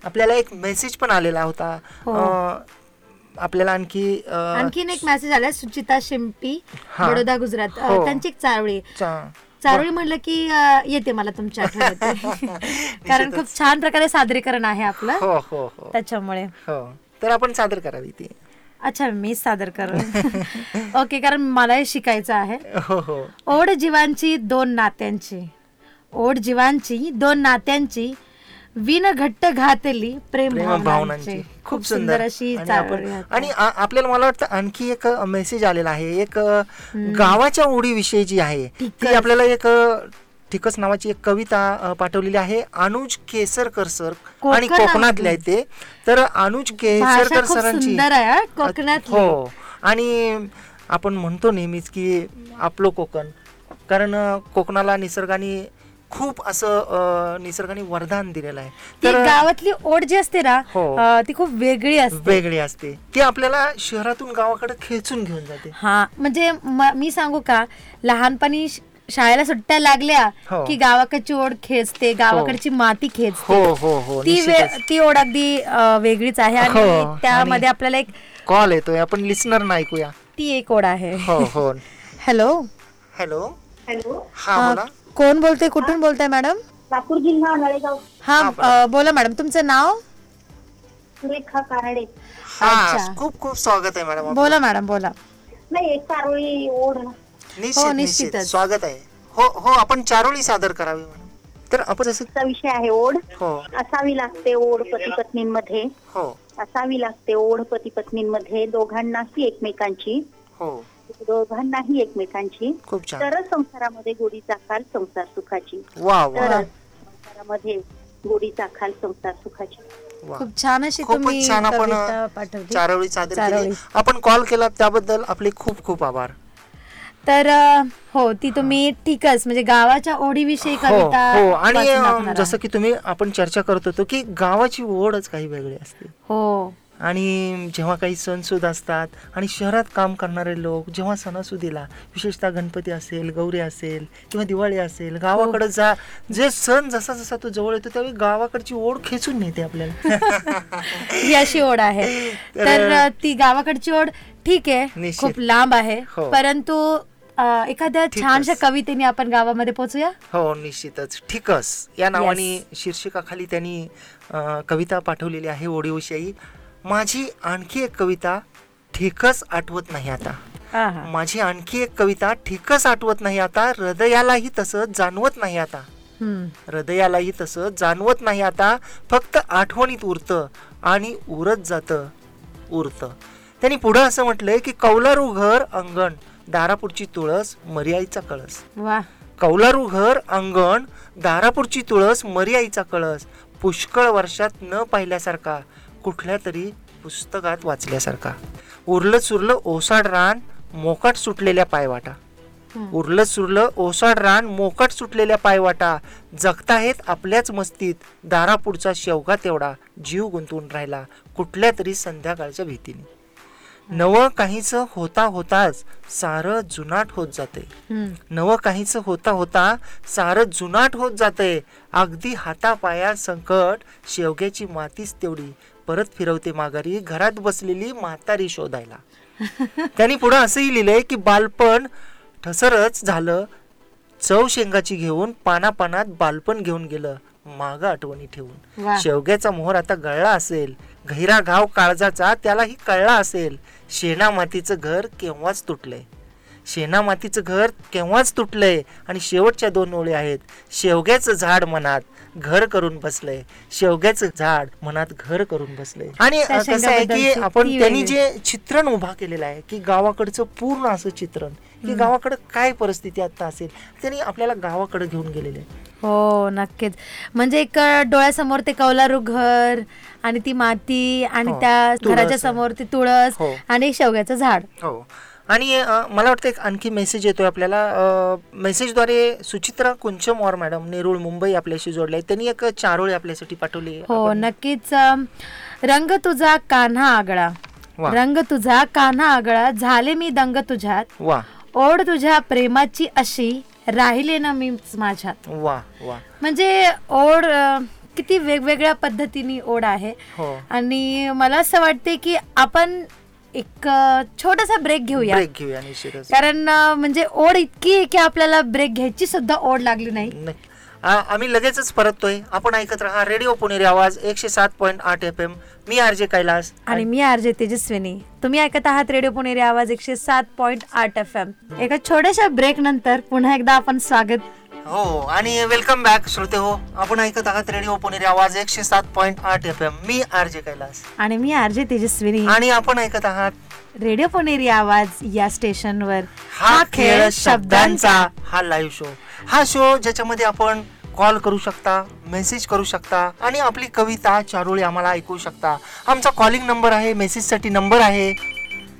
आपल्याला एक मेसेज पण आलेला होता. हो. आपल्याला आणखी आणखीन एक मेसेज आलाय सुचिता शिंपी. बडोदा गुजरात. हो. त्यांची एक चारोळी चा- चारोळी म्हणलं की येते मला तुमच्या. कारण खूप छान प्रकारे सादरीकरण आहे आपलं. हो हो हो. त्याच्यामुळे. हो. तर आपण सादर करावी ती. अच्छा मी सादर कर ओके कारण मलाही शिकायचं आहे. हो हो. ओढ जीवांची दोन नात्यांची. ओढ जीवांची दोन नात्यांची विन घट्ट घातली प्रेम भावनांची. खूप सुंदर अशी आणि आपल्याला मला वाटतं आणखी एक मेसेज आलेला आहे. एक गावाच्या ओढीविषयी जी आहे. ती. आपल्याला एक ठिकस नावाची एक कविता पाठवलेली आहे. अनुज केसरकर सर आणि कोकणातली. आहे ते. तर अनुज केसरकर सरांची सुंदर आहे हा, आणि आपण म्हणतो नेहमीच की आपलं कोकण. कारण कोकणाला निसर्गाने खूप असं निसर्गाने वरदान दिलेलं आहे. ती गावातली ओढ जी असते ना हो. ती खूप वेगळी असते. वेगळी असते. ती आपल्याला शहरातून गावाकडे खेचून घेऊन जाते. हा म्हणजे म- सांगू का लहानपणी शाळेला सुट्ट्या लागल्या हो. की गावाकडची ओढ खेचते गावाकडची माती खेचते. हो हो हो ती. ती ओढ अगदी वेगळीच आहे हो, आणि त्यामध्ये आपल्याला एक कॉल येतोय. आपण लिस्नर ना ऐकूया. ती एक ओढ आहे. हो हो. हॅलो हॅलो हॅलो हा कोण बोलते कुठून बोलताय मॅडम? लातूर जिल्हा नळेगाव. हा अ, बोला मॅडम. तुमचं नाव? सुरेखा काराडे हा अच्छा. खूप खूप स्वागत आहे मॅडम आपलं. बोला मॅडम बोला. नाही एक चारोळी ओढ. निश्चित हो, निश्चित. निश्चितच. स्वागत आहे. हो हो आपण चारोळी सादर करावी मॅडम. तर आपण जसं चा विषय आहे ओढ. हो. असावी लागते ओढ पती पत्नींमध्ये. हो. असावी लागते ओढ पती पत्नींमध्ये दोघांनाही एकमेकांची. हो. दोघांनाही एकमेकांची तरच संसारामध्ये गोडीचा खाल संसार सुखाची. तरच संसारामध्ये गोडीचा खाल संसार सुखाची. खूप छान अशी खूपच तुम्ही छान आपण कविता पाठवली. चारोळी सादर. केली. आपण कॉल केला त्याबद्दल आपले खूप खूप आभार. तर हो ती तुम्ही ठीकच म्हणजे गावाच्या ओढीविषयी हो कविता हो. आणि जसं की तुम्ही आपण चर्चा करत होतो की गावाची ओढच काही वेगळी असते. हो. आणि जेव्हा काही सणसूद असतात आणि शहरात काम करणारे लोक जेव्हा सणासुदीला विशेषतः गणपती असेल गौरी असेल किंवा दिवाळी असेल गावाकडे जा जे सण जसा जसा तो जवळ येतो त्यावेळी गावाकडची ओढ खेचून नेते आपल्याला. ही अशी ओढ आहे. तर- ती गावाकडची ओढ ठीक आहे. खूप लांब आहे. हो. परंतु एखाद्या. छानशा कवितेने आपण गावामध्ये पोहोचूया? हो निश्चितच. ठीकच. या नावाने शीर्षकाखाली त्यांनी कविता पाठवलेली आहे ओढीविषयी माझी आणखी एक कविता ठीकच आठवत नाही आता. माझी आणखी एक कविता ठीकच आठवत नाही आता हृदयालाही तसं जाणवत नाही आता. हृदयालाही तसं जाणवत नाही आता फक्त आठवणीत उरतं आणि उरत जातं उरतं. त्यांनी पुढं असं म्हटलंय की कौलारू घर अंगण दारापुरची तुळस मर्याईचा कळस. कौलारू घर अंगण दारापुरची तुळस मर्याईचा कळस. पुष्कळ वर्षात न पाहिल्यासारखा कुठल्या तरी पुस्तकात वाचल्यासारखा. उरलं सुरलं ओसाड रान मोकाट सुटलेल्या पायवाटा. उरलं सुरलं ओसाड रान मोकाट सुटलेल्या पायवाटा. जगताहेत आपल्याच मस्तीत दारापुढचा शेवगा तेवढा जीव गुंतवून राहिला कुठल्या तरी संध्याकाळच्या भीतीने. नवं काहीच होता होताच सारं जुनाट होत जाते. नवं काहीच होता होता सारं जुनाट होत जाते अगदी हातापाया संकट शेवग्याची मातीच तेवढी. परत फिरवते माघारी घरात बसलेली म्हातारी शोधायला. त्यांनी पुढे असंही लिहिलंय की बालपण ठसरच झालं. चव शेंगाची घेऊन पानापानात बालपण घेऊन गेलं माग आठवणी ठेवून. शेवग्याचा मोहर आता गळला असेल गहिरा घाव काळजाचा त्यालाही कळला असेल. शेणा मातीचं घर केव्हाच तुटलंय? शेणा मातीचं घर केव्हाच तुटलंय आणि शेवटच्या दोन ओळी आहेत शेवग्याचं झाड मनात घर करून बसलंय शेवग्याचं झाड मनात घर करून बसलंय आणि कसं आहे की आपण त्यांनी. जे चित्रण उभा केलेलं आहे की गावाकडचं पूर्ण असं चित्रण की गावाकडं काय परिस्थिती आता असेल त्यांनी आपल्याला गावाकडे घेऊन गेलेले आहे. हो नक्कीच म्हणजे एक डोळ्यासमोर ते कौलारू घर आणि ती माती आणि हो, त्या. घराच्या समोर ती तुळस हो. आणि शेवग्याचं झाड हो आणि मला वाटतं एक आणखी मेसेज येतोय आपल्याला. अ, मेसेजद्वारे सुचित्रा कुंचमवार मॅडम नेरूळ मुंबई आपल्याशी जोडले त्यांनी एक चारोळी आपल्यासाठी पाठवली हो नक्कीच रंग तुझा कान्हा आगळा. रंग तुझा कान्हा आगळा. झाले मी दंग तुझ्यात. ओढ तुझ्या प्रेमाची अशी राहिले ना मी माझ्यात. वा वा. म्हणजे ओढ किती वेगवेगळ्या पद्धतीने ओढ आहे. हो. आणि मला असं वाटते की आपण एक छोटासा ब्रेक घेऊया. ब्रेक घेऊया निश्चितच. कारण म्हणजे ओढ इतकी आहे की आपल्याला ब्रेक घ्यायची सुद्धा ओढ लागली नाही. आम्ही लगेचच परततोय. आपण ऐकत राहा रेडिओ पुणेरी आवाज एकशे सात पॉईंट आठ एफ एम मी आर जे कैलास आणि मी आरजे तेजस्विनी. तुम्ही ऐकत आहात रेडिओ पुणेरी आवाज एकशे सात पॉईंट आठ एफ एम एका छोट्याशा ब्रेक नंतर पुन्हा एकदा आपण स्वागत हो आणि वेलकम बॅक श्रोते हो. आपण ऐकत आहात रेडिओ पुणेरी आवाज एकशे सात पॉईंट आठ एफ एम मी आर जे कैलास. आणि मी आरजे तेजस्विनी. आणि आपण ऐकत आहात रेडिओ पुणेरी आवाज या स्टेशनवर हा खेळ शब्दांचा हा लाईव्ह शो हा शो ज्याच्यामध्ये आपण कॉल करू शकता मेसेज करू शकता आणि आपली कविता चारोळी आम्हाला ऐकू शकता. आमचा कॉलिंग नंबर आहे मेसेजसाठी नंबर आहे.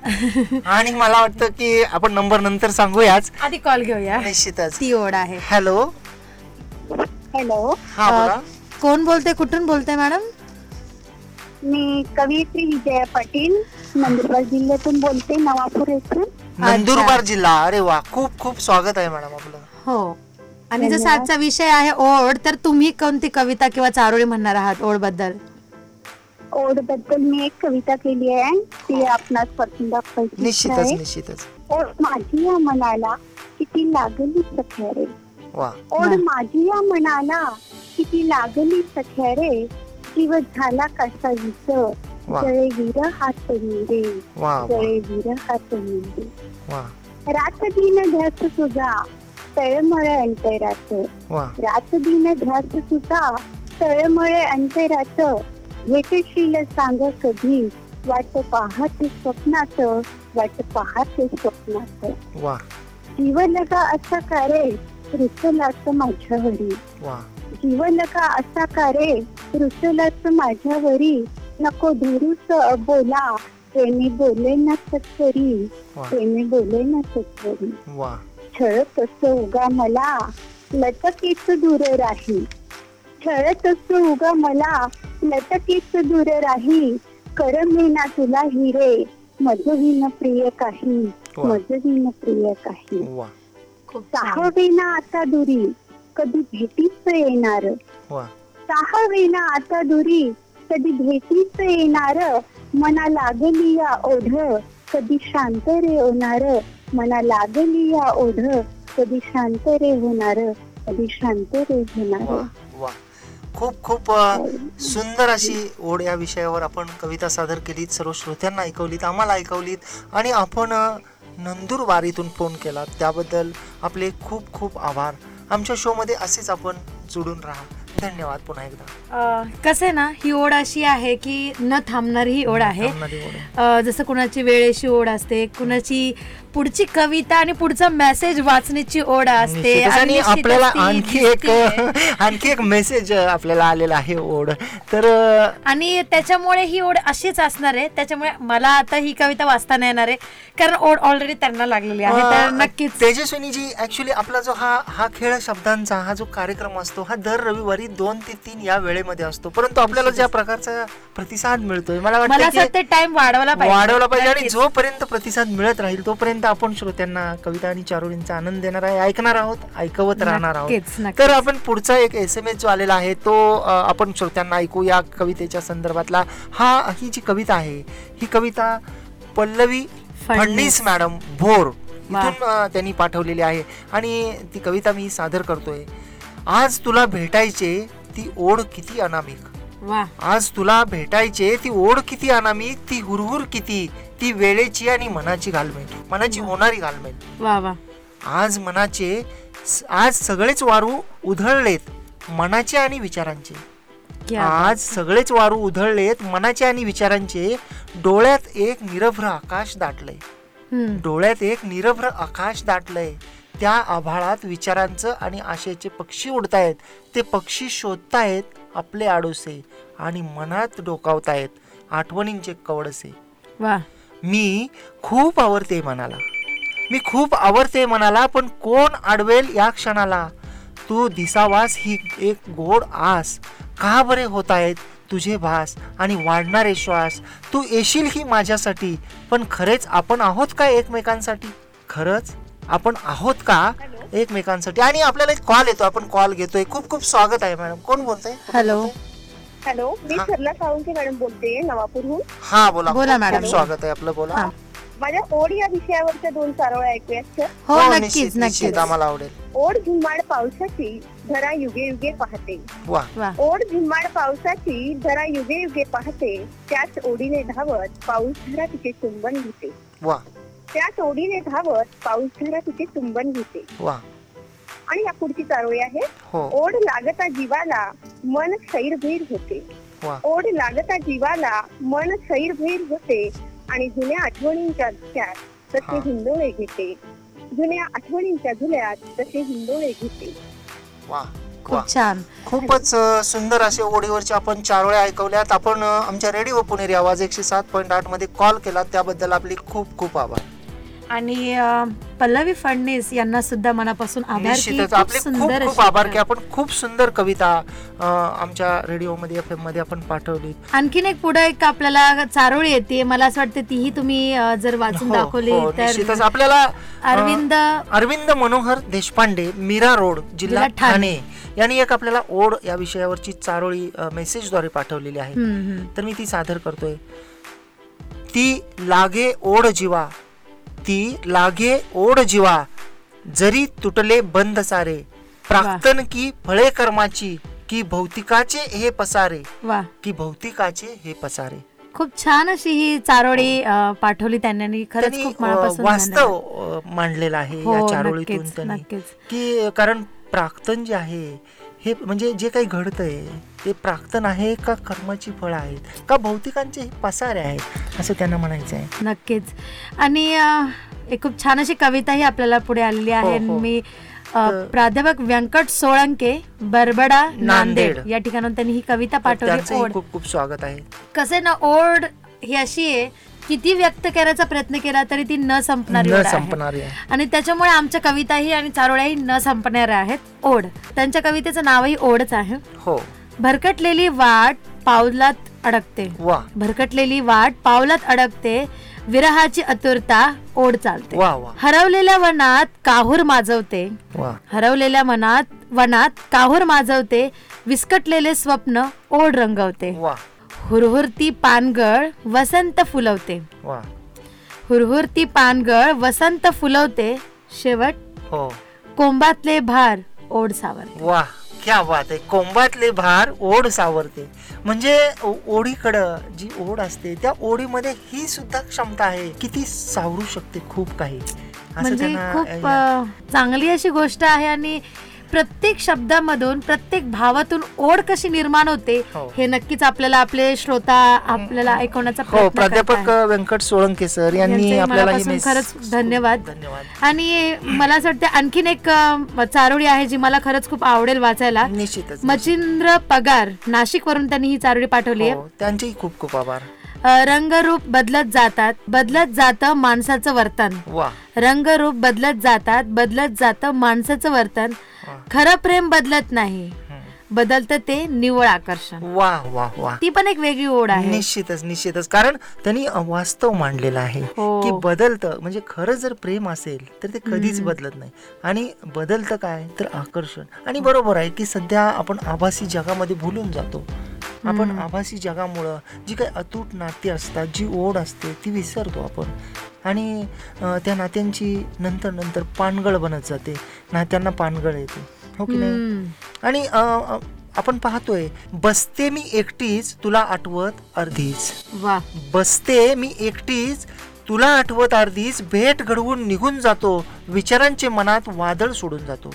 आणि मला वाटतं की आपण नंबर नंतर सांगूयाच. आधी कॉल घेऊया. निश्चितच. ती ओढ आहे. हॅलो हॅलो हा बोला. कोण बोलते कुठून बोलते मॅडम? मी कवयित्री विजया पाटील नंदुरबार जिल्ह्यातून बोलते नवापूर येथून. नंदुरबार जिल्हा. अरे वा खूप खूप स्वागत आहे मॅडम आपलं. हो. आणि जसा आजचा विषय आहे ओढ तर तुम्ही कोणती कविता किंवा चारोळी म्हणणार आहात ओढबद्दल ओढबद्दल मी एक कविता केली आहे ती आपणास पसंत निश्चितच निश्चितच. ओढ माझी या मनाला किती लागली सख्या रे ओढ. माझी या मनाला किती लागली सख्या रे जीव झाला कसा विस. जळे वीर हात रे जळे वीर हात रे रात दिन ध्यास तुझा तळमळ अंतराच. वा. रात दिन ध्यास तुझा तळमळ अंतराच. भेटशील सांग कधी वाट पाहते स्वप्नात वाट पाहते स्वप्नात जीवन का असा कारे रुसलाच माझ्यावरी जीवन का असा कारे रुसलाच माझ्यावरी नको धरूस बोला. प्रेमी बोले ना वा. प्रेमी बोले ना सत्वरी वा. छळत असतो उगा मला. लटकीच दूर राही छळत असतो उगा मला. लटकीच दूर राही. करमेना तुला हिरे. मजविन प्रिय काही. मजविन प्रिय काही. साहवेना आता दुरी. कधी भेटीच येणार. साहवेना आता दुरी. कधी भेटीच येणार. मना लागली या ओढ. कधी शांत रे होणार. मना लागली या ओढ. कधी शांत रे होणार. कधी शांत रे होणार. वा. वा. खूप खूप सुंदर अशी ओढ या विषयावर आपण कविता सादर केलीत सर्व श्रोत्यांना ऐकवलीत आम्हाला ऐकवलीत आणि आपण नंदुरबारीतून फोन केलात. त्याबद्दल आपले खूप खूप आभार. आमच्या शोमध्ये असेच आपण जोडून राहा. धन्यवाद पुन्हा एकदा. कसं आहे ना ही ओढ अशी आहे की न थांबणारी ही ओढ आहे. जसं कुणाची वेळेची ओढ असते कुणाची पुढची कविता आणि पुढचा मेसेज वाचण्याची ओढ असते. आणि आपल्याला आणखी एक. आणखी एक मेसेज आपल्याला आलेला आहे ओढ. तर आणि त्याच्यामुळे ही ओढ अशीच असणार आहे. त्याच्यामुळे मला आता ही कविता वाचता नाही येणार आहे. कारण ओढ ऑलरेडी त्यांना लागलेली आहे. तर नक्कीच. तेजस्विनी जी ऍक्च्युली आपला जो हा हा खेळ शब्दांचा हा जो कार्यक्रम असतो हा दर रविवारी दोन ते तीन या वेळेमध्ये असतो. परंतु आपल्याला ज्या प्रकारचा प्रतिसाद मिळतोय मला वाटतं टाइम वाढवला पाहिजे. वाढवला पाहिजे आणि. जोपर्यंत प्रतिसाद मिळत राहील तोपर्यंत आपण श्रोत्यांना कविता आणि चारोळींचा आनंद देणार आहे ऐकणार आहोत ऐकवत राहणार आहोत. तर आपण पुढचा एक एस एम एस जो आलेला आहे तो आपण श्रोत्यांना ऐकू या कवितेच्या संदर्भातला हा ही जी कविता आहे ही कविता पल्लवी फडणीस. मॅडम भोर. इथून त्यांनी पाठवलेली आहे आणि ती कविता मी सादर करतोय आज तुला भेटायचे ती ओढ किती अनामिक वा. आज तुला भेटायचे ती ओढ किती अनामिक ती हुरहुर किती ती वेळेची आणि मनाची घालमेल. मनाची होणारी घालमेल. वा वा. आज मनाचे आज सगळेच वारू उधळलेत मनाचे आणि विचारांचे. आज सगळेच वारू उधळलेत मनाचे आणि विचारांचे डोळ्यात एक निरभ्र आकाश दाटलंय. डोळ्यात एक निरभ्र आकाश दाटलंय. त्या आभाळात विचारांचं आणि आशेचे पक्षी उडतायत. ते पक्षी शोधतायत आपले आडोसे. आणि मनात डोकावतायत आठवणींचे कवडसे. वा. मी खूप आवडते मनाला. मी खूप आवडते मनाला पण कोण अडवेल या क्षणाला? तू दिसावास ही एक गोड आस. का बरे होत आहेत तुझे भास आणि वाढणारे श्वास? तू येशील ही माझ्यासाठी पण खरेच आपण आहोत का एकमेकांसाठी? खरंच? आपण आहोत का एकमेकांसाठी? आणि आपल्याला एक कॉल येतो आपण कॉल घेतोय. खूप खूप स्वागत आहे मॅडम. कोण बोलतोय? हॅलो. हॅलो मी हा. सरला साळुंके मॅडम बोलते नवापूरहून. हा बोला. बोला, मॅडम. खूप स्वागत आहे आपलं बोला. हा. माझ्या ओढ या विषयावरच्या दोन चारोळ्या ऐकूयात सर. हो हो, नक्कीच निश्चित निश्चित. नक्कीच आम्हाला आवडेल. ओढ झिम्माड पावसाची धरा युगे युगे पाहते. वा. वा. ओढ झिम्माड पावसाची धरा युगे युगे पाहते त्याच ओढीने धावत पाऊस धरा तिचे चुंबन घेते. वा. त्याच ओढीने धावत पाऊस धरा तिचे चुंबन घेते. वा. आणि या पुढची चारोळी आहे. हो. ओढ लागता जीवाला मन सैरभैर होते. ओढ लागता जीवाला मन सैरभैर होते आणि जुन्या आठवणींच्या धुक्यात तसे हा. हिंदोळे घेते. जुन्या आठवणींच्या झुल्यात तसे हिंदोळे घेते. खूप छान. खूपच सुंदर असे ओढीवरचे आपण चारोळ्या ऐकवल्यात. आपण आमच्या रेडिओ पुणेरी आवाज एकशे सात पॉईंट आठमध्ये कॉल केला त्याबद्दल आपली खूप खूप आभार. आणि पल्लवी फडणीस यांना सुद्धा मनापासून आभार आपले खूप सुंदर खूप आभार की आपण खूप सुंदर कविता आमच्या रेडिओमध्ये एफमध्ये आपण पाठवली. आणखीन एक पुढे एक आपल्याला चारोळी येते. मला असं वाटतं तीही तुम्ही जर वाचून हो, दाखवली हो, तर आपल्याला अरविंद अरविंद मनोहर देशपांडे मीरा रोड जिल्हा ठाणे. यांनी एक आपल्याला ओढ या विषयावरची चारोळी मेसेजद्वारे पाठवलेली आहे. तर मी ती सादर करतोय. ती लागे ओढ जीवा ती लागे ओढ जीवा जरी तुटले बंद सारे. प्राक्तन की फळे कर्माची की भौतिकाचे हे पसारे. वा. की भौतिकाचे हे पसारे. खूप छान अशी ही चारोळी पाठवली त्यांनी. खरंच खूप वास्तव मांडलेलं आहे हो, या चारोळीतून नक्कीच, त्यांनी. की कारण प्राक्तन जे आहे हे म्हणजे जे काही घडतंय ते प्राक्तन आहे का कर्माची फळं आहेत? का भौतिकांचे हे पसारे आहेत? असं त्यांना म्हणायचं आहे. नक्कीच. आणि एक खूप छान अशी कविताही आपल्याला पुढे आलेली आहे. हो. मी अं, प्राध्यापक व्यंकट सोळंके बरबडा नांदेड. या ठिकाणाहून त्यांनी ही कविता पाठवली. खूप खूप स्वागत आहे. कसे ना ओढ ही अशी आहे किती व्यक्त करायचा प्रयत्न केला तरी ती न संपणारी न आणि त्याच्यामुळे आमच्या कविताही आणि चारोळ्याही न संपणाऱ्या आहेत. ओढ. त्यांच्या कवितेचं नावही ओढच आहे. हो. भरकटलेली वाट पावलात अडकते. वा. भरकटलेली वाट पावलात अडकते. विरहाची आतुरता ओढ चालते. वा वा. हरवलेल्या वनात काहूर माजवते. हरवलेल्या मनात वनात काहूर माजवते. विस्कटलेले स्वप्न ओढ रंगवते. वा. हुरहुरती पानगळ वसंत फुलवते. वा. हुरहुरती पानगळ वसंत फुलवते शेवट हो. कोंबातले भार ओढ सावरते. वा क्या बात आहे. कोंबातले भार ओढ सावरते. म्हणजे ओढीकडं जी ओढ असते त्या ओढीमध्ये ही सुद्धा क्षमता आहे की ती सावरू शकते खूप काही. असं म्हणजे त्यांना खूप अं, चांगली अशी गोष्ट आहे आणि प्रत्येक शब्दामधून प्रत्येक भावातून ओढ कशी निर्माण होते हो. हे नक्कीच आपल्याला आपले श्रोता आपल्याला ऐकवण्याचा हो प्रयत्न प्राध्यापक. व्यंकट सोळंके सर यांनी यांचंही आपल्याला ही मनापासून मेस- खरंच धन्यवाद. धन्यवाद. आणि मला असं वाटतं आणखीन एक अ, चारोळी आहे जी मला खरंच खूप आवडेल वाचायला. निश्चितच मचिंद्र पगार नाशिक वरून त्यांनी ही चारोळी पाठवली आहे. हो, त्यांचेही खूप खूप आभार. रंगरूप बदलत जातात बदलत जातं माणसाचं वर्तन. वा. रंगरूप बदलत जातात बदलत जातं माणसाचं वर्तन. खरं प्रेम बदलत नाही. बदलतं ते निव्वळ आकर्षण. वा वा वा. ती पण एक वेगळी ओढ आहे. निश्चितच निश्चितच. कारण त्यांनी वास्तव मांडलेलं आहे हो. की बदलतं म्हणजे खरं जर प्रेम असेल तर ते कधीच बदलत नाही. आणि बदलतं काय? तर आकर्षण. आणि बरोबर आहे की सध्या आपण आभासी जगामध्ये भुलून जातो. आपण आभासी जगामुळं जी काही अतूट नाती असतात जी ओढ असते ती विसरतो आपण. आणि त्या नात्यांची नंतर नंतर पानगळ बनत जाते. नात्यांना पानगळ येते. हो की नाही. आणि आपण पाहतोय बसते मी एकटीच तुला आठवत अर्धीच. वा. बसते मी एकटीच तुला आठवत अर्धीच भेट घडवून निघून जातो विचारांचे मनात वादळ सोडून जातो.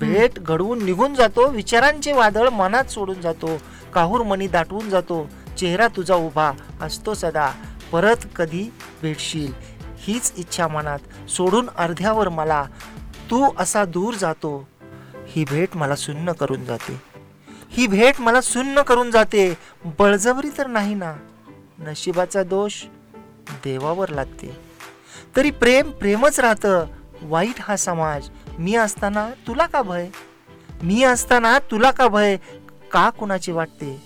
भेट घडवून निघून जातो विचारांचे वादळ मनात सोडून जातो. काहूर मनी दाटवून जातो? चेहरा तुझा उभा असतो सदा. परत कधी भेटशील? हीच इच्छा मनात. सोडून अर्ध्यावर मला. तू असा दूर जातो. ही भेट मला सुन्न करून जाते. ही भेट मला सुन्न करून जाते. बळजबरी तर नाही ना? नशिबाचा दोष देवावर लागते. तरी प्रेम प्रेमच राहतं. वाईट हा समाज. मी असताना तुला का भय? मी असताना तुला का भय? का कुणाचे वाटते?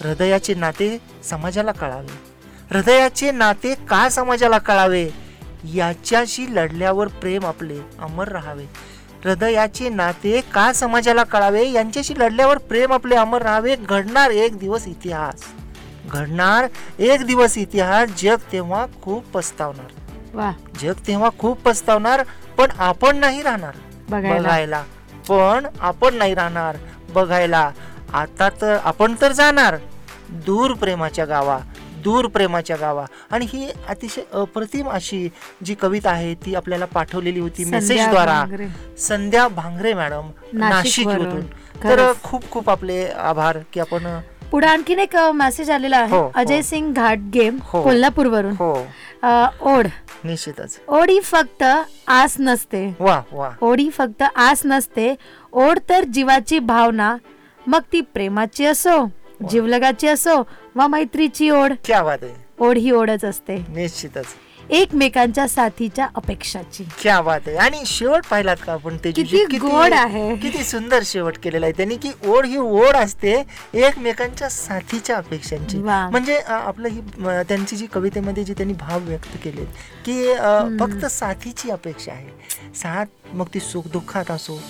हृदयाचे नाते समाजाला कळावे. हृदयाचे नाते का समाजाला कळावे? याच्याशी लढल्यावर प्रेम आपले अमर राहावे. हृदयाचे नाते का समाजाला कळावे? यांच्याशी लढल्यावर प्रेम आपले अमर राहावे. घडणार एक दिवस इतिहास. घडणार एक दिवस इतिहास. जग तेव्हा खूप पस्तावणार. जग तेव्हा खूप पस्तावणार पण आपण नाही राहणार. बघायला. पण आपण नाही राहणार. बघायला. आता तर आपण तर जाणार. दूर प्रेमाच्या गावा दूर प्रेमाच्या गावा. आणि ही अतिशय अप्रतिम अशी जी कविता आहे ती आपल्याला पाठवलेली होती संध्या मेसेजद्वारा. भांगरे. संध्या भांगरे मॅडम नाशिकवरून. नाशिकवरून तर. खूप खूप आपले आभार की आपण पुढे आणखीन एक मेसेज आलेला हो, आहे. हो. अजय सिंग घाटगेम हो. कोल्हापूर वरून हो ओढ. निश्चितच. ओढी फक्त आस नसते. वा वा. ओढी फक्त आस नसते. ओढ तर जीवाची भावना मग ती प्रेमाची असो जीवलगाची असो वा मैत्रीची ओढ क्या बात आहे. ओढ ही ओढच असते. निश्चितच. एकमेकांच्या साथीच्या अपेक्षाची. क्या बात आहे. आणि शेवट पाहिलात का आपण ते किती गोड आहे. किती सुंदर शेवट केलेला आहे त्यांनी की ओढ ही ओढ असते एकमेकांच्या साथीच्या अपेक्षांची. म्हणजे आपलं ही त्यांची जी कवितेमध्ये जी त्यांनी भाव व्यक्त केले की फक्त साथीची अपेक्षा आहे. साथ मग ती सुख दुःखात असो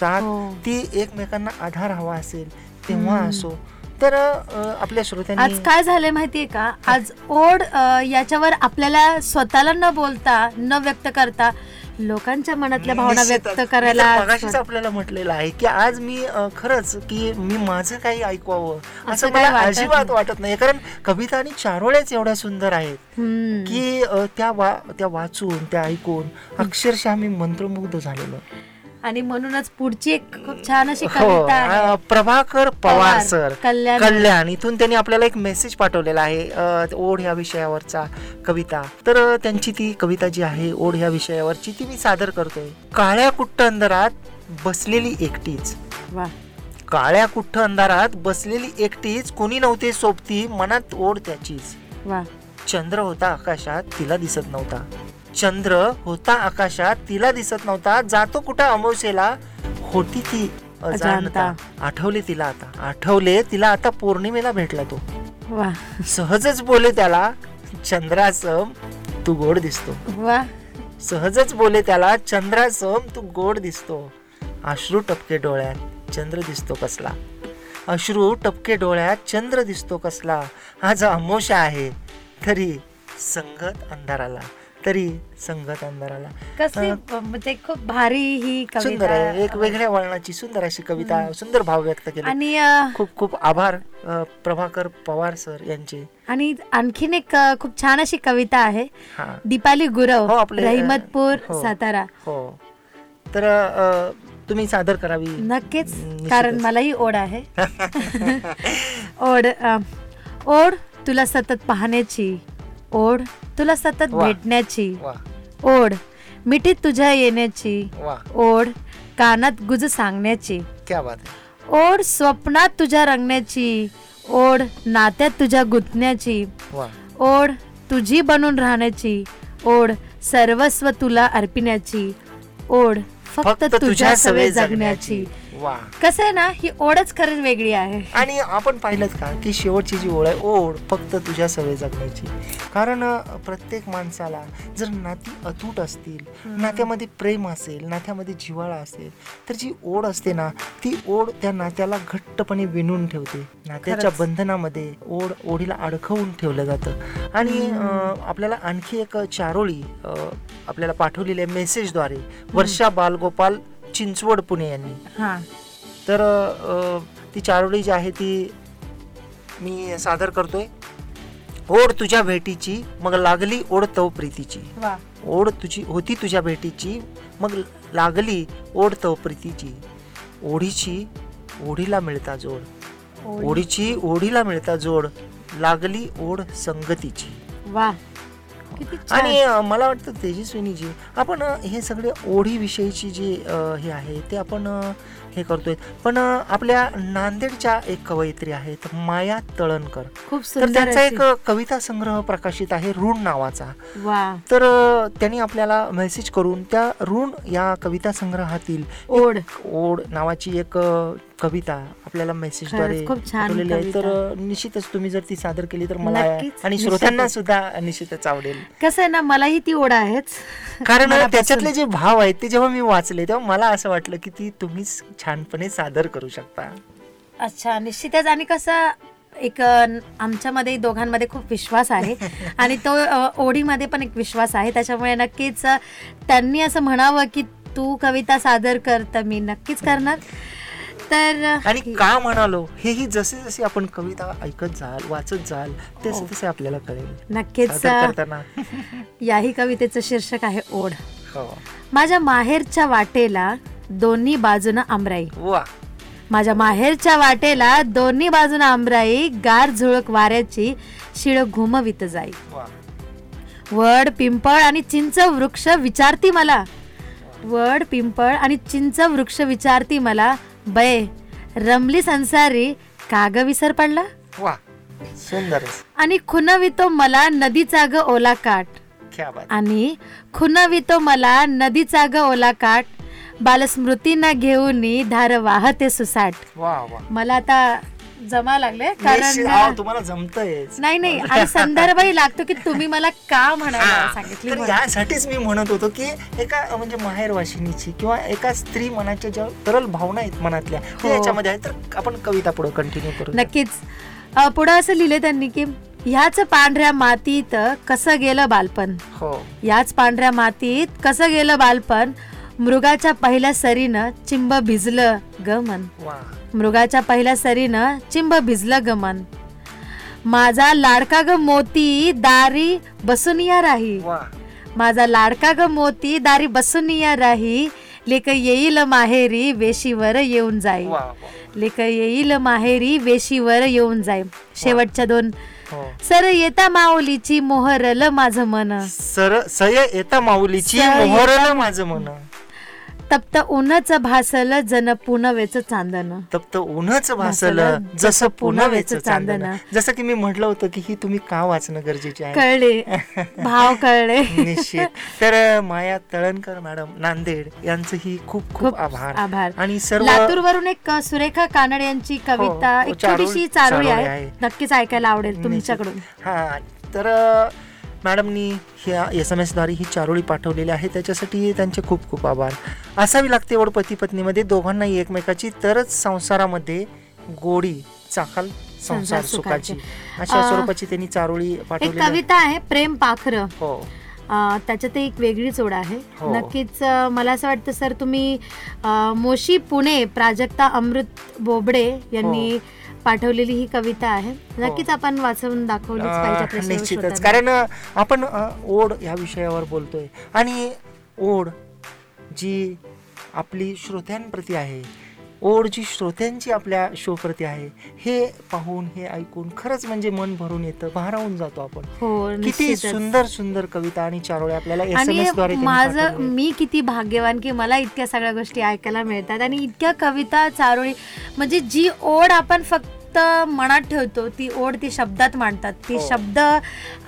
साथ हो. ती एकमेकांना आधार हवा असेल तेव्हा असो तर आपल्या श्रोत्यांनी आज काय झालंय माहितीये का आज ओढ याच्यावर आपल्याला स्वतःला न बोलता न व्यक्त करता लोकांच्या मनातल्या भावना. व्यक्त करायला आपल्याला म्हटलेलं आहे की आज मी खरंच की मी माझं काही ऐकवावं असं मला अजिबात. वाटत नाही कारण कविता आणि चारोळ्याच एवढ्या सुंदर आहेत. की त्या वा त्या वाचून त्या ऐकून अक्षरशः मी मंत्रमुग्ध झालेलो आणि म्हणूनच पुढची एक खूप छान अशी हो कविता प्रभाकर पवार सर कल्याण. कल्याण. इथून त्यांनी आपल्याला एक मेसेज पाठवलेला आहे ओढ या विषयावरचा कविता. तर त्यांची ती कविता जी आहे ओढ या विषयावरची ती मी सादर करतोय. काळ्या कुट्ट अंधारात बसलेली एकटीच. वा. काळ्या कुठ्ठ अंधारात बसलेली एकटीच कोणी नव्हते सोबती मनात ओढ त्याचीच. चंद्र होता आकाशात तिला दिसत नव्हता. चंद्र होता आकाशात तिला दिसत नव्हता जातो कुठं अमावस्येला? होती ती अजाणता. आठवले तिला आता. आठवले तिला आता पौर्णिमेला भेटला तो. सहजच बोले त्याला चंद्रासम तू गोड दिसतो. सहजच बोले त्याला चंद्रासम तू गोड दिसतो. अश्रू टपके डोळ्यात चंद्र दिसतो कसला? अश्रू टपके डोळ्यात चंद्र दिसतो कसला? आज अमोशा आहे. तरी संगत अंधाराला. तरी संगत अंधाराला. कसली म्हणजे खूप भारी ही सुंदर आहे. एक वेगळ्या वळणाची सुंदर अशी कविता सुंदर भाव व्यक्त केले. आणि खूप खूप आभार प्रभाकर पवार सर यांचे. आणि आणखीन एक खूप छान अशी कविता आहे. हा. दीपाली गुरव हो, रहिमतपूर हो. सातारा. हो. तर तुम्ही सादर करावी. नक्कीच. कारण मलाही ओढ आहे. ओढ ओढ तुला सतत पाहण्याची. ओढ तुला सतत. भेटण्याची. ओढ मिठीत तुझ्या येण्याची. ओढ कानात गुज सांगण्याची. ओढ स्वप्नात तुझ्या रंगण्याची. ओढ नात्यात तुझ्या गुंतण्याची. ओढ तुझी बनून राहण्याची. ओढ सर्वस्व तुला अर्पिण्याची. ओढ फक्त तुझ्या सवय जगण्याची. वा. कसं आहे ना ही ओढच खरंच वेगळी आहे. आणि आपण पाहिलं का की शेवटची जी ओळ आहे ओढ फक्त तुझ्या सवय जगण्याची कारण प्रत्येक माणसाला जर नाती अतूट असतील नात्यामध्ये प्रेम असेल नात्यामध्ये जिव्हाळा असेल तर जी ओढ असते ना ती ओढ त्या नात्याला घट्टपणे विणून ठेवते. नात्याच्या बंधनामध्ये ओढ ओढीला अडकवून ठेवलं जातं. आणि आपल्याला आणखी एक चारोळी आपल्याला पाठवलेली आहे मेसेजद्वारे वर्षा बालगोपाल चिंचवड पुणे यांनी. हा. तर अ, ती चारोळी जी आहे ती मी सादर करतोय. ओढ तुझ्या भेटीची मग लागली ओढ तव प्रीतीची. वा. ओढ तुझी होती तुझ्या भेटीची मग लागली ओढ तव प्रीतीची. ओढीची ओढीला मिळता जोड. ओढीची ओढीला मिळता जोड. लागली ओढ संगतीची. वा. आणि मला वाटतं तेजस्विनीजी आपण हे सगळे ओढीविषयीची जी हे आहे ते आपण हे करतोय. पण आपल्या नांदेडच्या एक कवयित्री आहेत माया तळणकर. खूप तर त्यांचा. एक कविता संग्रह प्रकाशित आहे ऋण नावाचा. तर त्यांनी आपल्याला मेसेज करून त्या ऋण या कविता संग्रहातील ओढ. ओढ नावाची एक कविता आपल्याला मेसेजद्वारे पाठवलेली आहे. तर निश्चितच तुम्ही जर ती सादर केली तर मला आणि श्रोत्यांना. सुद्धा निश्चितच आवडेल. कसं आहे ना मलाही ती ओढ आहेच. कारण. त्याच्यातले जे भाव आहेत ते जेव्हा मी वाचले तेव्हा मला असं वाटलं की ती तुम्हीच छानपणे सादर करू शकता. अच्छा निश्चितच. आणि कसं एक आमच्यामध्ये दोघांमध्ये खूप विश्वास आहे. आणि तो ओढीमध्ये पण एक विश्वास आहे. त्याच्यामुळे नक्कीच त्यांनी असं म्हणावं की तू कविता सादर कर तर मी नक्कीच करणार. तर आणि का म्हणालो? हेही जसे जसे आपण कविता ऐकत जाल वाचत जाल तसे तसे आपल्याला कळेल. नक्कीच याही कवितेचं शीर्षक आहे ओढ. हो. माझ्या माहेरच्या वाटेला दोन्ही बाजूनं आमराई वा. माझ्या माहेरच्या वाटेला दोन्ही बाजूनं आमराई गार झुळक वाऱ्याची शिळ घुमवित जाई. वड पिंपळ आणि चिंच वृक्ष विचारती मला. वड पिंपळ आणि चिंच वृक्ष विचारती मला बये रमली संसारी काग विसर पडला? वा. सुंदरच आणि खुनवितो मला नदीचा ग ओला काठ आणि खुनवितो मला नदीचा ग ओला काठ बालस्मृतींना घेऊन धार वाहते सुसाट. मला आता जमा लागले कारण तुम्हाला जमतंय नाही नाही आणि संदर्भही लागतो की तुम्ही मला का म्हणायला सांगितली. यासाठीच मी म्हणत होतो की एका म्हणजे माहेर वाशिनीची किंवा एका स्त्री मनाच्या ज्या तरल भावना आहेत मनातल्या हो. याच्यामध्ये आहेत. तर आपण कविता पुढे कंटिन्यू करू नक्कीच. पुढं असं लिहिले त्यांनी की ह्याच पांढऱ्या मातीत कसं गेलं बालपण? हो. याच पांढऱ्या मातीत कसं गेलं बालपण? मृगाच्या पहिल्या सरीनं चिंब भिजलं ग मन. वा. मृगाच्या पहिल्या सरीनं चिंब भिजलं ग मन. माझा लाडका ग मोती दारी बसून या राही माझा लाडका ग मोती दारी बसून या राही. लेक येईल माहेरी वेशीवर येऊन जाई. लेक येईल माहेरी वेशीवर येऊन जाई. शेवटच्या दोन. हो. सर येता माऊलीची मोहरल माझं मन. सर सय येता माऊलीची मोहरलं माझं मन. तप्त उन्हच भासल जन पुनवेच चांदन तप्त उन्हच भासल जसं पुनवेच. चांदणं. जसं की मी म्हटलं होतं की ही तुम्ही का वाचणं गरजेचे आहे? कळले. भाव कळले. निश्चित. तर माया तळणकर मॅडम नांदेड यांचंही खूप खूप खूप आभार. आभार. आणि सर्व लातूर वरून एक सुरेखा कानड यांची कविता हो, एक चारोळी- छोटीशी चारोळी आहे. नक्कीच ऐकायला आवडेल तुमच्याकडून. हा तर मॅडमनी ह्या एस एम एसद्वारे ही चारोळी पाठवलेली आहे त्याच्यासाठी त्यांचे खूप खूप आभार असावी लागते एवढ पती पत्नीमध्ये दोघांनाही एकमेकाची तरच संसारामध्ये गोडी चाकाल संसार सुखाची. अशा स्वरूपाची त्यांनी चारोळी आहे. कविता आहे प्रेम पाखर हो त्याच्यात एक वेगळीच ओढ आहे हो. नक्कीच मला असं वाटतं सर तुम्ही मोशी पुणे प्राजक्ता अमृत बोबडे यांनी हो. पाठवलेली ही कविता आहे. नक्कीच आपण वाचून दाखवलीच पाहिजे निश्चितच. श्रोत्यांना. कारण आपण ओढ या विषयावर बोलतोय. आणि ओढ जी आपली श्रोत्यांप्रती आहे ओढ जी श्रोत्यांची आपल्या शोप्रती आहे हे पाहून हे ऐकून खरंच म्हणजे मन भरून येतं भारावून जातो आपण हो किती. सुंदर सुंदर कविता आणि चारोळे आपल्याला माझं. मी किती भाग्यवान की मला इतक्या सगळ्या गोष्टी ऐकायला मिळतात आणि इतक्या कविता चारोळी म्हणजे जी ओढ आपण फक्त मनात ठेवतो ती ओढ ती शब्दात मांडतात ती हो. शब्द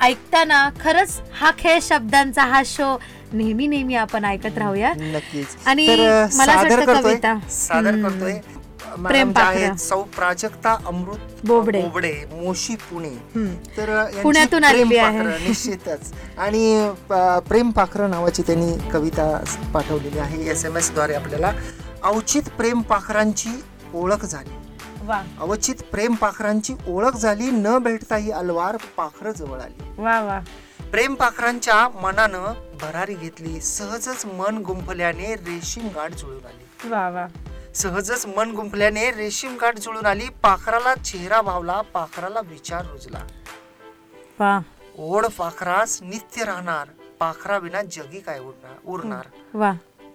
ऐकताना खरंच हा खेळ शब्दांचा हा शो नेहमी नेहमी आपण ऐकत राहूया नक्कीच आणि मला असं कविता. सादर हम्म. करतोय प्रेम सौ प्राजक्ता अमृत बोबडे. बोबडे मोशी पुणे. तर पुण्यातून प्रेम आलेली आहे. निश्चितच आणि प्रेम पाखरं नावाची त्यांनी कविता पाठवलेली आहे एस एम एसद्वारे आपल्याला अवचित प्रेम पाखरांची ओळख झाली वा. अवचित प्रेम पाखरांची ओळख झाली न भेटता ही अलवार पाखरं जवळ आली. वा वा. प्रेम पाखरांच्या मनानं भरारी घेतली सहजच मन गुंफल्याने रेशीम गाठ जुळून आली. वा वा. सहजच मन गुंफल्याने रेशीम गाठ जुळून आली पाखराला चेहरा भावला पाखराला विचार रुजला. वा. ओढ पाखरास नित्य राहणार पाखरा विना जगी काय उरणार उरणार. वा.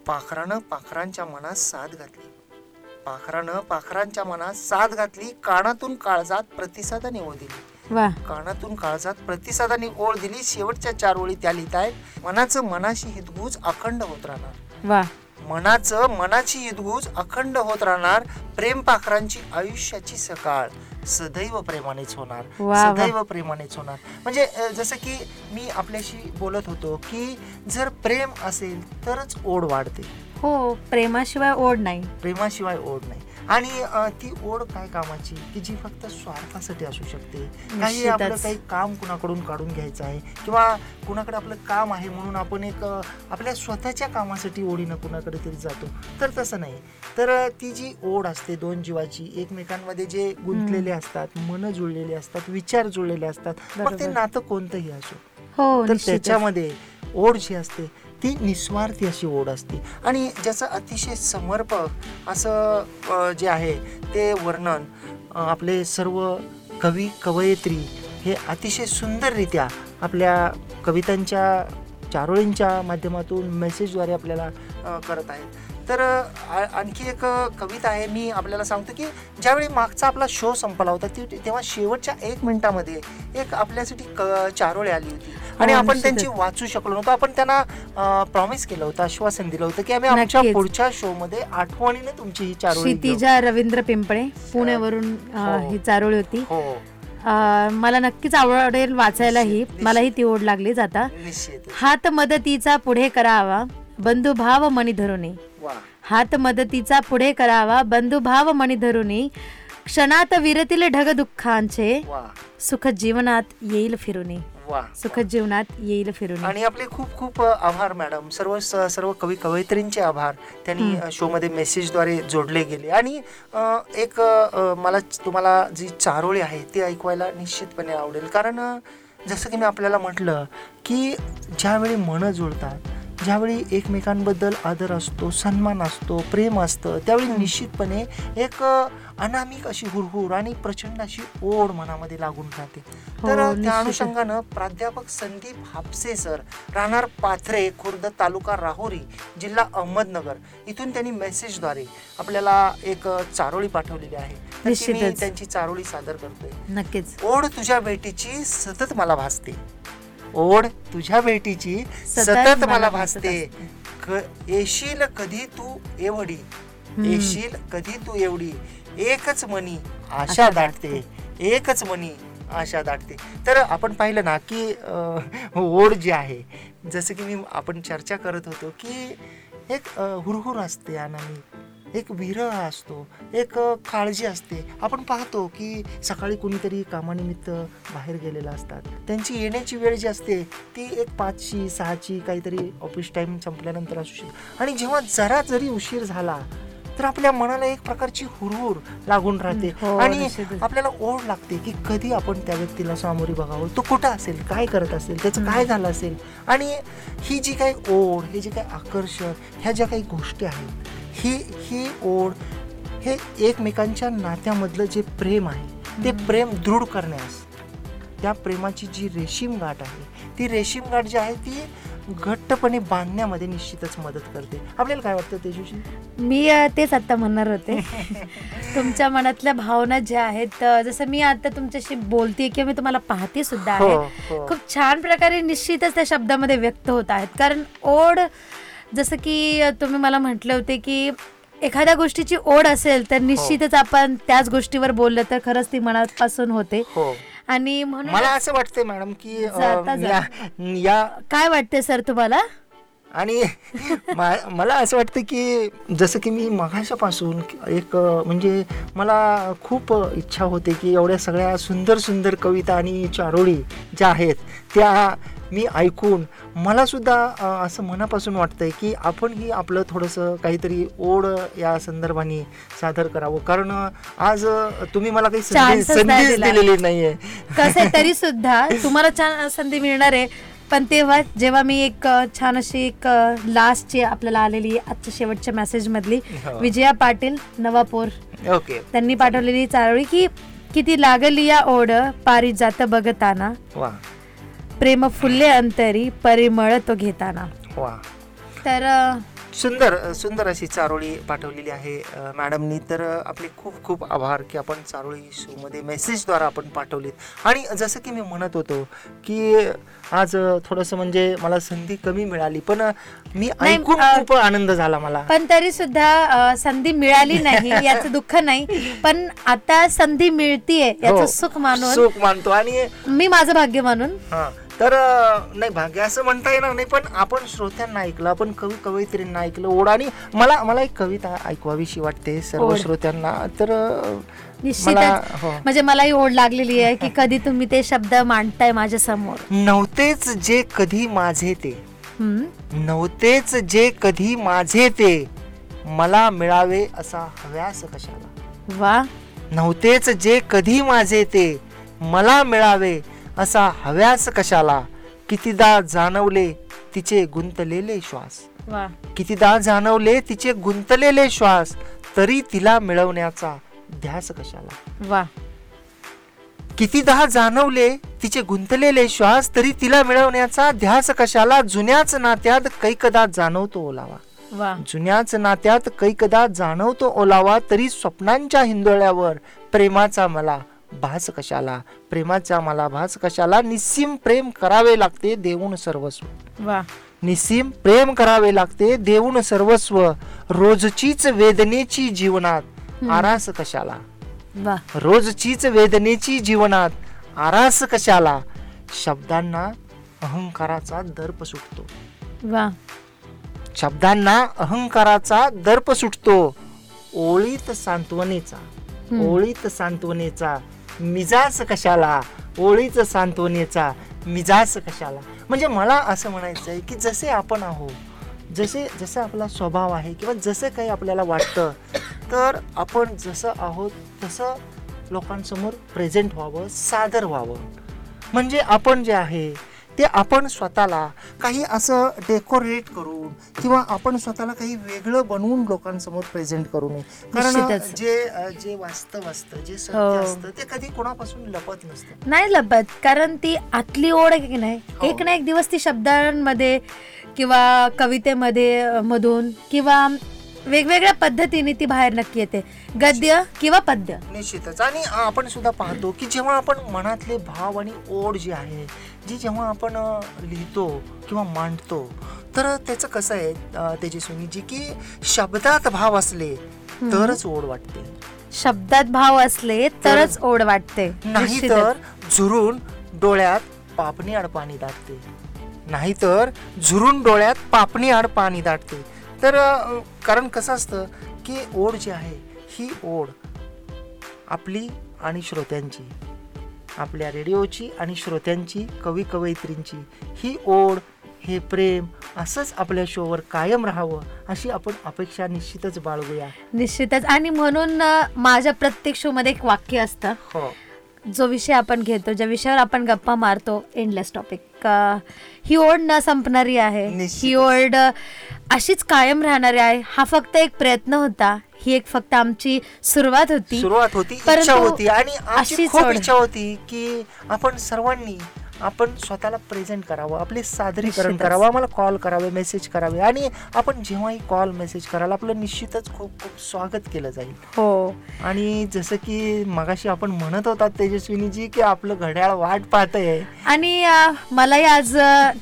पाखरानं पाखरांच्या मनात साथ घातली. पाखरानं पाखरांच्या मनात साथ घातली कानातून काळजात प्रतिसादाने ओढ दिली. कानातून काळजात प्रतिसादाने ओढ दिली. शेवटच्या चार ओळी त्या लिहित आहेत मनाचं मनाशी हितगुज अखंड होत राहणार. मनाचं मनाची हितगुज अखंड होत राहणार प्रेम पाखरांची आयुष्याची सकाळ. सदैव प्रेमानेच होणार. सदैव प्रेमानेच होणार. म्हणजे जसं की मी आपल्याशी बोलत होतो की जर प्रेम असेल तरच ओढ वाढते. हो प्रेमाशिवाय ओढ नाही. प्रेमाशिवाय ओढ नाही. आणि ती ओढ काय कामाची? की जी फक्त स्वार्थासाठी असू शकते. काही आपलं. काही काम कुणाकडून काढून घ्यायचं आहे किंवा कुणाकडे आपलं काम आहे म्हणून आपण एक आपल्या स्वतःच्या कामासाठी ओढीनं कुणाकडे तरी जातो. तर तसं नाही. तर ती जी ओढ असते दोन जीवाची एकमेकांमध्ये जे गुंतलेले असतात मन जुळलेले असतात विचार जुळलेले असतात मग ते. नातं कोणतंही असो. हो तर. त्याच्यामध्ये ओढ जी असते ती निस्वार्थी अशी ओढ असते. आणि ज्याचं अतिशय समर्पक असं जे आहे ते वर्णन आपले सर्व कवी कवयित्री हे अतिशय सुंदररित्या आपल्या कवितांच्या चारोळींच्या माध्यमातून मेसेजद्वारे आपल्याला करत आहेत. तर आणखी एक कविता आहे. मी आपल्याला सांगतो की ज्यावेळी मागचा आपला शो संपला होता ती तेव्हा शेवटच्या एक मिनिटामध्ये एक आपल्यासाठी क चारोळी आली होती. आणि हो, आपण. त्यांची वाचू शकलो नव्हतो. आपण त्यांना प्रॉमिस केलं होतं आश्वासन दिलं होतं की आम्ही आमच्या. पुढच्या शो मध्ये आठवणीने तुमची ही चारोळी. क्षितिजा रवींद्र पिंपळे पुण्यावरून हो. ही चारोळी होती. हो. मला नक्कीच आवडेल वाचायला ही निश्चित, मलाही ती ओढ लागली जाता. हात मदतीचा पुढे करावा. बंधुभाव मणी धरुणी हात मदतीचा पुढे करावा. बंधुभाव मणी धरुणी क्षणात विरतील ढग दुःखांचे. सुख जीवनात येईल फिरुनी. सुख जीवनात येईल फिरुनी. आणि आपले खूप खूप आभार मॅडम. सर्व सर्व कवी कवयित्रींचे आभार. त्यांनी अ, शोमध्ये मेसेजद्वारे जोडले गेले. आणि एक मला तुम्हाला जी चारोळी आहे ती ऐकवायला निश्चितपणे आवडेल. कारण जसं की मी आपल्याला म्हटलं की ज्यावेळी मनं जुळतात ज्यावेळी एकमेकांबद्दल आदर असतो सन्मान असतो प्रेम असतं त्यावेळी निश्चितपणे एक अनामिक अशी हुरहुर आणि प्रचंड अशी ओढ मनामध्ये लागून राहते. तर हो, अ, त्या. अनुषंगानं प्राध्यापक संदीप हापसे सर राहणार पाथरे खुर्द तालुका राहुरी जिल्हा अहमदनगर. इथून त्यांनी मेसेजद्वारे आपल्याला एक चारोळी पाठवलेली आहे. तर मी. त्यांची चारोळी सादर करतोय. नक्कीच. ओढ तुझ्या भेटीची सतत मला भासते. ओढ तुझ्या भेटीची सतत मला भासत येशील कधी तू एवढी? येशील कधी तू एवढी? एकच मनी आशा दाटते. एकच मनी आशा दाटते. तर आपण पाहिलं ना की ओढ जी आहे जसं की मी आपण चर्चा करत होतो की एक हुरहुर असते अनामिक एक विरह असतो एक काळजी असते. आपण पाहतो की सकाळी कुणीतरी कामानिमित्त बाहेर गेलेलं असतात. त्यांची येण्याची वेळ जी असते ती एक पाचची सहाची काहीतरी ऑफिस टाइम संपल्यानंतर असू शकते. आणि जेव्हा जरा जरी उशीर झाला तर आपल्या मनाला एक प्रकारची हुरहुर लागून राहते. हो, आणि. आपल्याला ओढ लागते की कधी आपण त्या व्यक्तीला सामोरी बघावं? तो कुठं असेल? काय करत असेल? त्याचं काय झालं असेल? आणि ही जी काही ओढ हे जे काही आकर्षण ह्या ज्या काही गोष्टी आहेत ही ही ओढ हे एकमेकांच्या नात्यामधलं जे प्रेम आहे ते प्रेम दृढ करण्यास त्या प्रेमाची जी रेशीम गाठ आहे ती रेशीम गाठ जी आहे ती घट्ट घट्टपणे बांधण्यामध्ये निश्चितच मदत करते. आपल्याला काय वाटतं तेजूशी मी तेच आता म्हणणार होते. तुमच्या मनातल्या भावना ज्या आहेत जसं मी आता तुमच्याशी बोलते किंवा मी तुम्हाला पाहते सुद्धा हो, आहे हो. खूप छान प्रकारे निश्चितच त्या शब्दामध्ये व्यक्त होत आहेत. कारण ओढ जसं की तुम्ही मला म्हटले होते की एखाद्या गोष्टीची ओढ असेल तर निश्चितच आपण त्याच गोष्टीवर बोललं तर खरंच ती मनापासून होते. हो. आणि म्हणून मला असं वाटतंय मॅडम की जाता या काय वाटते सर तुम्हाला? आणि मला असं वाटतं की जसं की मी मघाशापासून एक म्हणजे मला खूप इच्छा होते की एवढ्या सगळ्या सुंदर सुंदर कविता आणि चारोळी ज्या आहेत त्या मी ऐकून मला सुद्धा अ, असं मनापासून वाटतंय की आपणही आपलं थोडंसं काहीतरी ओढ या संदर्भाने सादर करावं. कारण आज तुम्ही मला काही संधी Chances नाही संधीच. दिलेली नाहीये. कसं आहे तरी सुद्धा तुम्हाला छान संधी मिळणार आहे. पण तेव्हा जेव्हा मी एक छान अशी एक लास्टची आपल्याला आलेली आजच्या शेवटच्या मेसेज मधली हो. विजया पाटील नवापूर. ओके. त्यांनी पाठवलेली चारोळी की किती लागली या ओढ पारिजात बघताना. वा. प्रेम फुल्ले अंतरी परिमळ तो घेताना. वा. तर सुंदर सुंदर अशी चारोळी पाठवलेली आहे मॅडमनी. तर आपले खूप खूप आभार की आपण चारोळी शोमध्ये मेसेजद्वारा आपण पाठवलीत. आणि जसं की मी म्हणत होतो की आज थोडंसं म्हणजे मला संधी कमी मिळाली पण मी ऐकून खूप आनंद झाला मला. पण तरी सुद्धा संधी मिळाली नाही याचं दुःख नाही. पण आता संधी मिळतीये याचं हो, सुख मानून सुख मानतो. आणि मी माझं भाग्य मानून हा. तर नाही भाग्य असं म्हणता येणार नाही पण आपण श्रोत्यांना ऐकलं आपण कवी कवयित्रींना ऐकलं ओढ आणि मला मला एक कविता ऐकवावीशी वाटते सर्व. श्रोत्यांना. तर निश्चितच. हो. म्हणजे मलाही ओढ लागलेली आहे की कधी तुम्ही ते शब्द मांडताय माझ्यासमोर नव्हतेच जे कधी माझे ते. नव्हतेच जे कधी माझे ते. मला मिळावे असा हव्यास कशाला? वा. नव्हतेच जे कधी माझे ते. मला मिळावे असा हव्यास कशाला? कितीदा जाणवले तिचे गुंतलेले श्वास. कितीदा जाणवले तिचे गुंतलेले श्वास तरी तिला मिळवण्याचा ध्यास कशाला? वा. कितीदा जाणवले तिचे गुंतलेले श्वास तरी तिला मिळवण्याचा ध्यास कशाला? जुन्याच नात्यात कैकदा जाणवतो ओलावा. जुन्याच नात्यात कैकदा जाणवतो ओलावा तरी स्वप्नांच्या हिंदोळ्यावर प्रेमाचा मला भास कशाला? प्रेमाचा मला भास कशाला? निस्सीम प्रेम करावे लागते देऊन सर्वस्व. वा. निस्सीम प्रेम करावे लागते देऊन सर्वस्व. रोजचीच वेदनेची जीवनात आरास कशाला? वा. रोजचीच वेदनेची जीवनात आरास कशाला? शब्दांना अहंकाराचा दर्प सुटतो. वा. शब्दांना अहंकाराचा दर्प सुटतो. ओळीत सांत्वनेचा. ओळीत सांत्वनेचा. मिजास कशाला? ओळीचं सांत्वनेचा मिजास कशाला? म्हणजे मला असं म्हणायचं आहे की जसे आपण आहोत जसे जसं आपला स्वभाव आहे किंवा जसं काही आपल्याला वाटतं तर आपण जसं आहोत तसं लोकांसमोर प्रेझेंट व्हावं सादर व्हावं. म्हणजे आपण जे आहे ते आपण स्वतःला काही असं डेकोरेट करून किंवा आपण स्वतःला काही वेगळं बनवून लोकांसमोर प्रेझेंट करू नये कारण. जे जे वास्तव असतं जे सत्य हो. असतं ते कधी कोणापासून लपत नसतं नाही लपत कारण ती आतली ओढ आहे की नाही हो. एक ना एक दिवस ती शब्दांमध्ये किंवा कवितेमध्ये मधून किंवा वेगवेगळ्या पद्धतीने ती बाहेर नक्की येते. गद्य किंवा पद्य. निश्चितच. आणि आपण सुद्धा पाहतो की जेव्हा आपण मनातले भाव आणि ओढ जी आहे जी जेव्हा आपण लिहितो किंवा मांडतो तर त्याचं कसं आहे अ, तेजस्विनी जी की शब्दात भाव असले तरच ओढ वाटते. शब्दात भाव असले तरच ओढ वाटते. नाही. तर झुरून डोळ्यात पापणी आड पाणी दाटते नाहीतर झुरून डोळ्यात पापणी आड पाणी दाटते. तर कारण कसं असतं की ओढ जी आहे ही ओढ आपली आणि श्रोत्यांची आपल्या रेडिओची आणि श्रोत्यांची कवी कवयित्रींची ही ओढ हे प्रेम असंच आपल्या शोवर कायम राहावं अशी आपण अपेक्षा निश्चितच बाळगूया. निश्चितच. आणि म्हणून माझ्या प्रत्येक शो मध्ये एक वाक्य असतं. हो. जो विषय आपण घेतो ज्या विषयावर आपण गप्पा मारतो एंडलेस टॉपिक ही ओढ न संपणारी आहे. ही ओढ अशीच कायम राहणारी आहे हा फक्त एक प्रयत्न होता ही एक फक्त आमची सुरुवात होती सुरुवात होती इच्छा होती आणि खूप ओढ. इच्छा होती की आपण सर्वांनी आपण स्वतःला प्रेझेंट करावं आपले सादरीकरण. करावं आम्हाला कॉल करावे मेसेज करावे आणि आपण जेव्हाही कॉल मेसेज कराल आपलं निश्चितच खूप खूप स्वागत केलं जाईल. हो. आणि जसं की मगाशी आपण म्हणत होतात तेजस्विनीजी की आपलं घड्याळ वाट पाहतंय. आणि अ, मलाही आज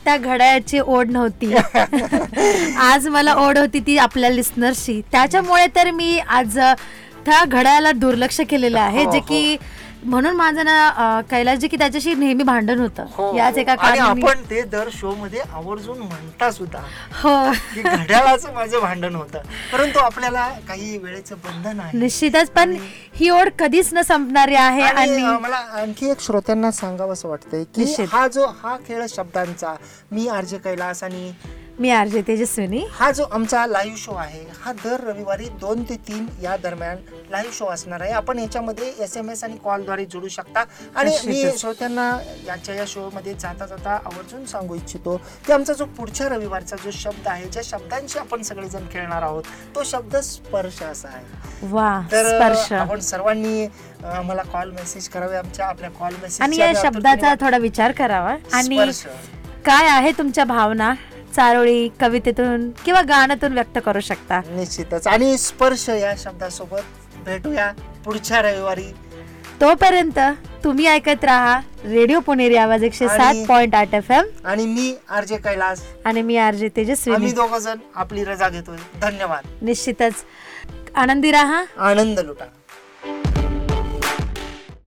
त्या घड्याळाची ओढ नव्हती. आज मला ओढ होती ती आपल्या लिस्नरशी त्याच्यामुळे तर मी आज त्या घड्याळाला दुर्लक्ष केलेलं आहे. हो, जे हो. म्हणून माझं ना कैलासजी की त्याच्याशी नेहमी भांडण होतं हो, याच एका हो. आणि कारणाने आपण ते दर शो मध्ये आवर्जून म्हणता सुद्धा हो की घड्याळाचं माझं भांडण होतं परंतु आपल्याला काही वेळेचं बंधन आहे निश्चितच पण ही ओढ कधीच न संपणारी आहे आणि मला आणखी एक श्रोत्यांना सांगावं असं वाटतंय की. हा जो हा खेळ शब्दांचा मी आरजे कैलास आणि मी आरजे तेजस्विनी. हा जो आमचा लाईव्ह शो आहे हा दर रविवारी दोन ते तीन या दरम्यान लाईव्ह शो असणार आहे. आपण याच्यामध्ये एस एम एस आणि कॉलद्वारे जोडू शकता. आणि मी. श्रोत्यांना याच्या या शो मध्ये जाता जाता आवर्जून सांगू इच्छितो की आमचा जो पुढच्या रविवारचा जो शब्द आहे ज्या शब्दांशी आपण सगळेजण खेळणार आहोत तो शब्द स्पर्श असा आहे. वा तर स्पर्श. आपण सर्वांनी मला कॉल मेसेज करावे आमच्या आपल्या कॉल मेसेज आणि या शब्दाचा थोडा विचार करावा. आणि काय आहे तुमच्या भावना? चारोळी कवितेतून किंवा गाण्यातून व्यक्त करू शकता. निश्चितच. आणि स्पर्श या शब्दासोबत भेटूया पुढच्या रविवारी. तोपर्यंत तुम्ही ऐकत राहा रेडिओ पुणेरी आवाज एकशे सात पॉईंट आठ एफ एम आणि मी आरजे कैलास. आणि मी आरजे तेजस्विनी. आम्ही दोघ जण आपली रजा घेतोय. धन्यवाद. निश्चितच. आनंदी राहा. आनंद लुटा.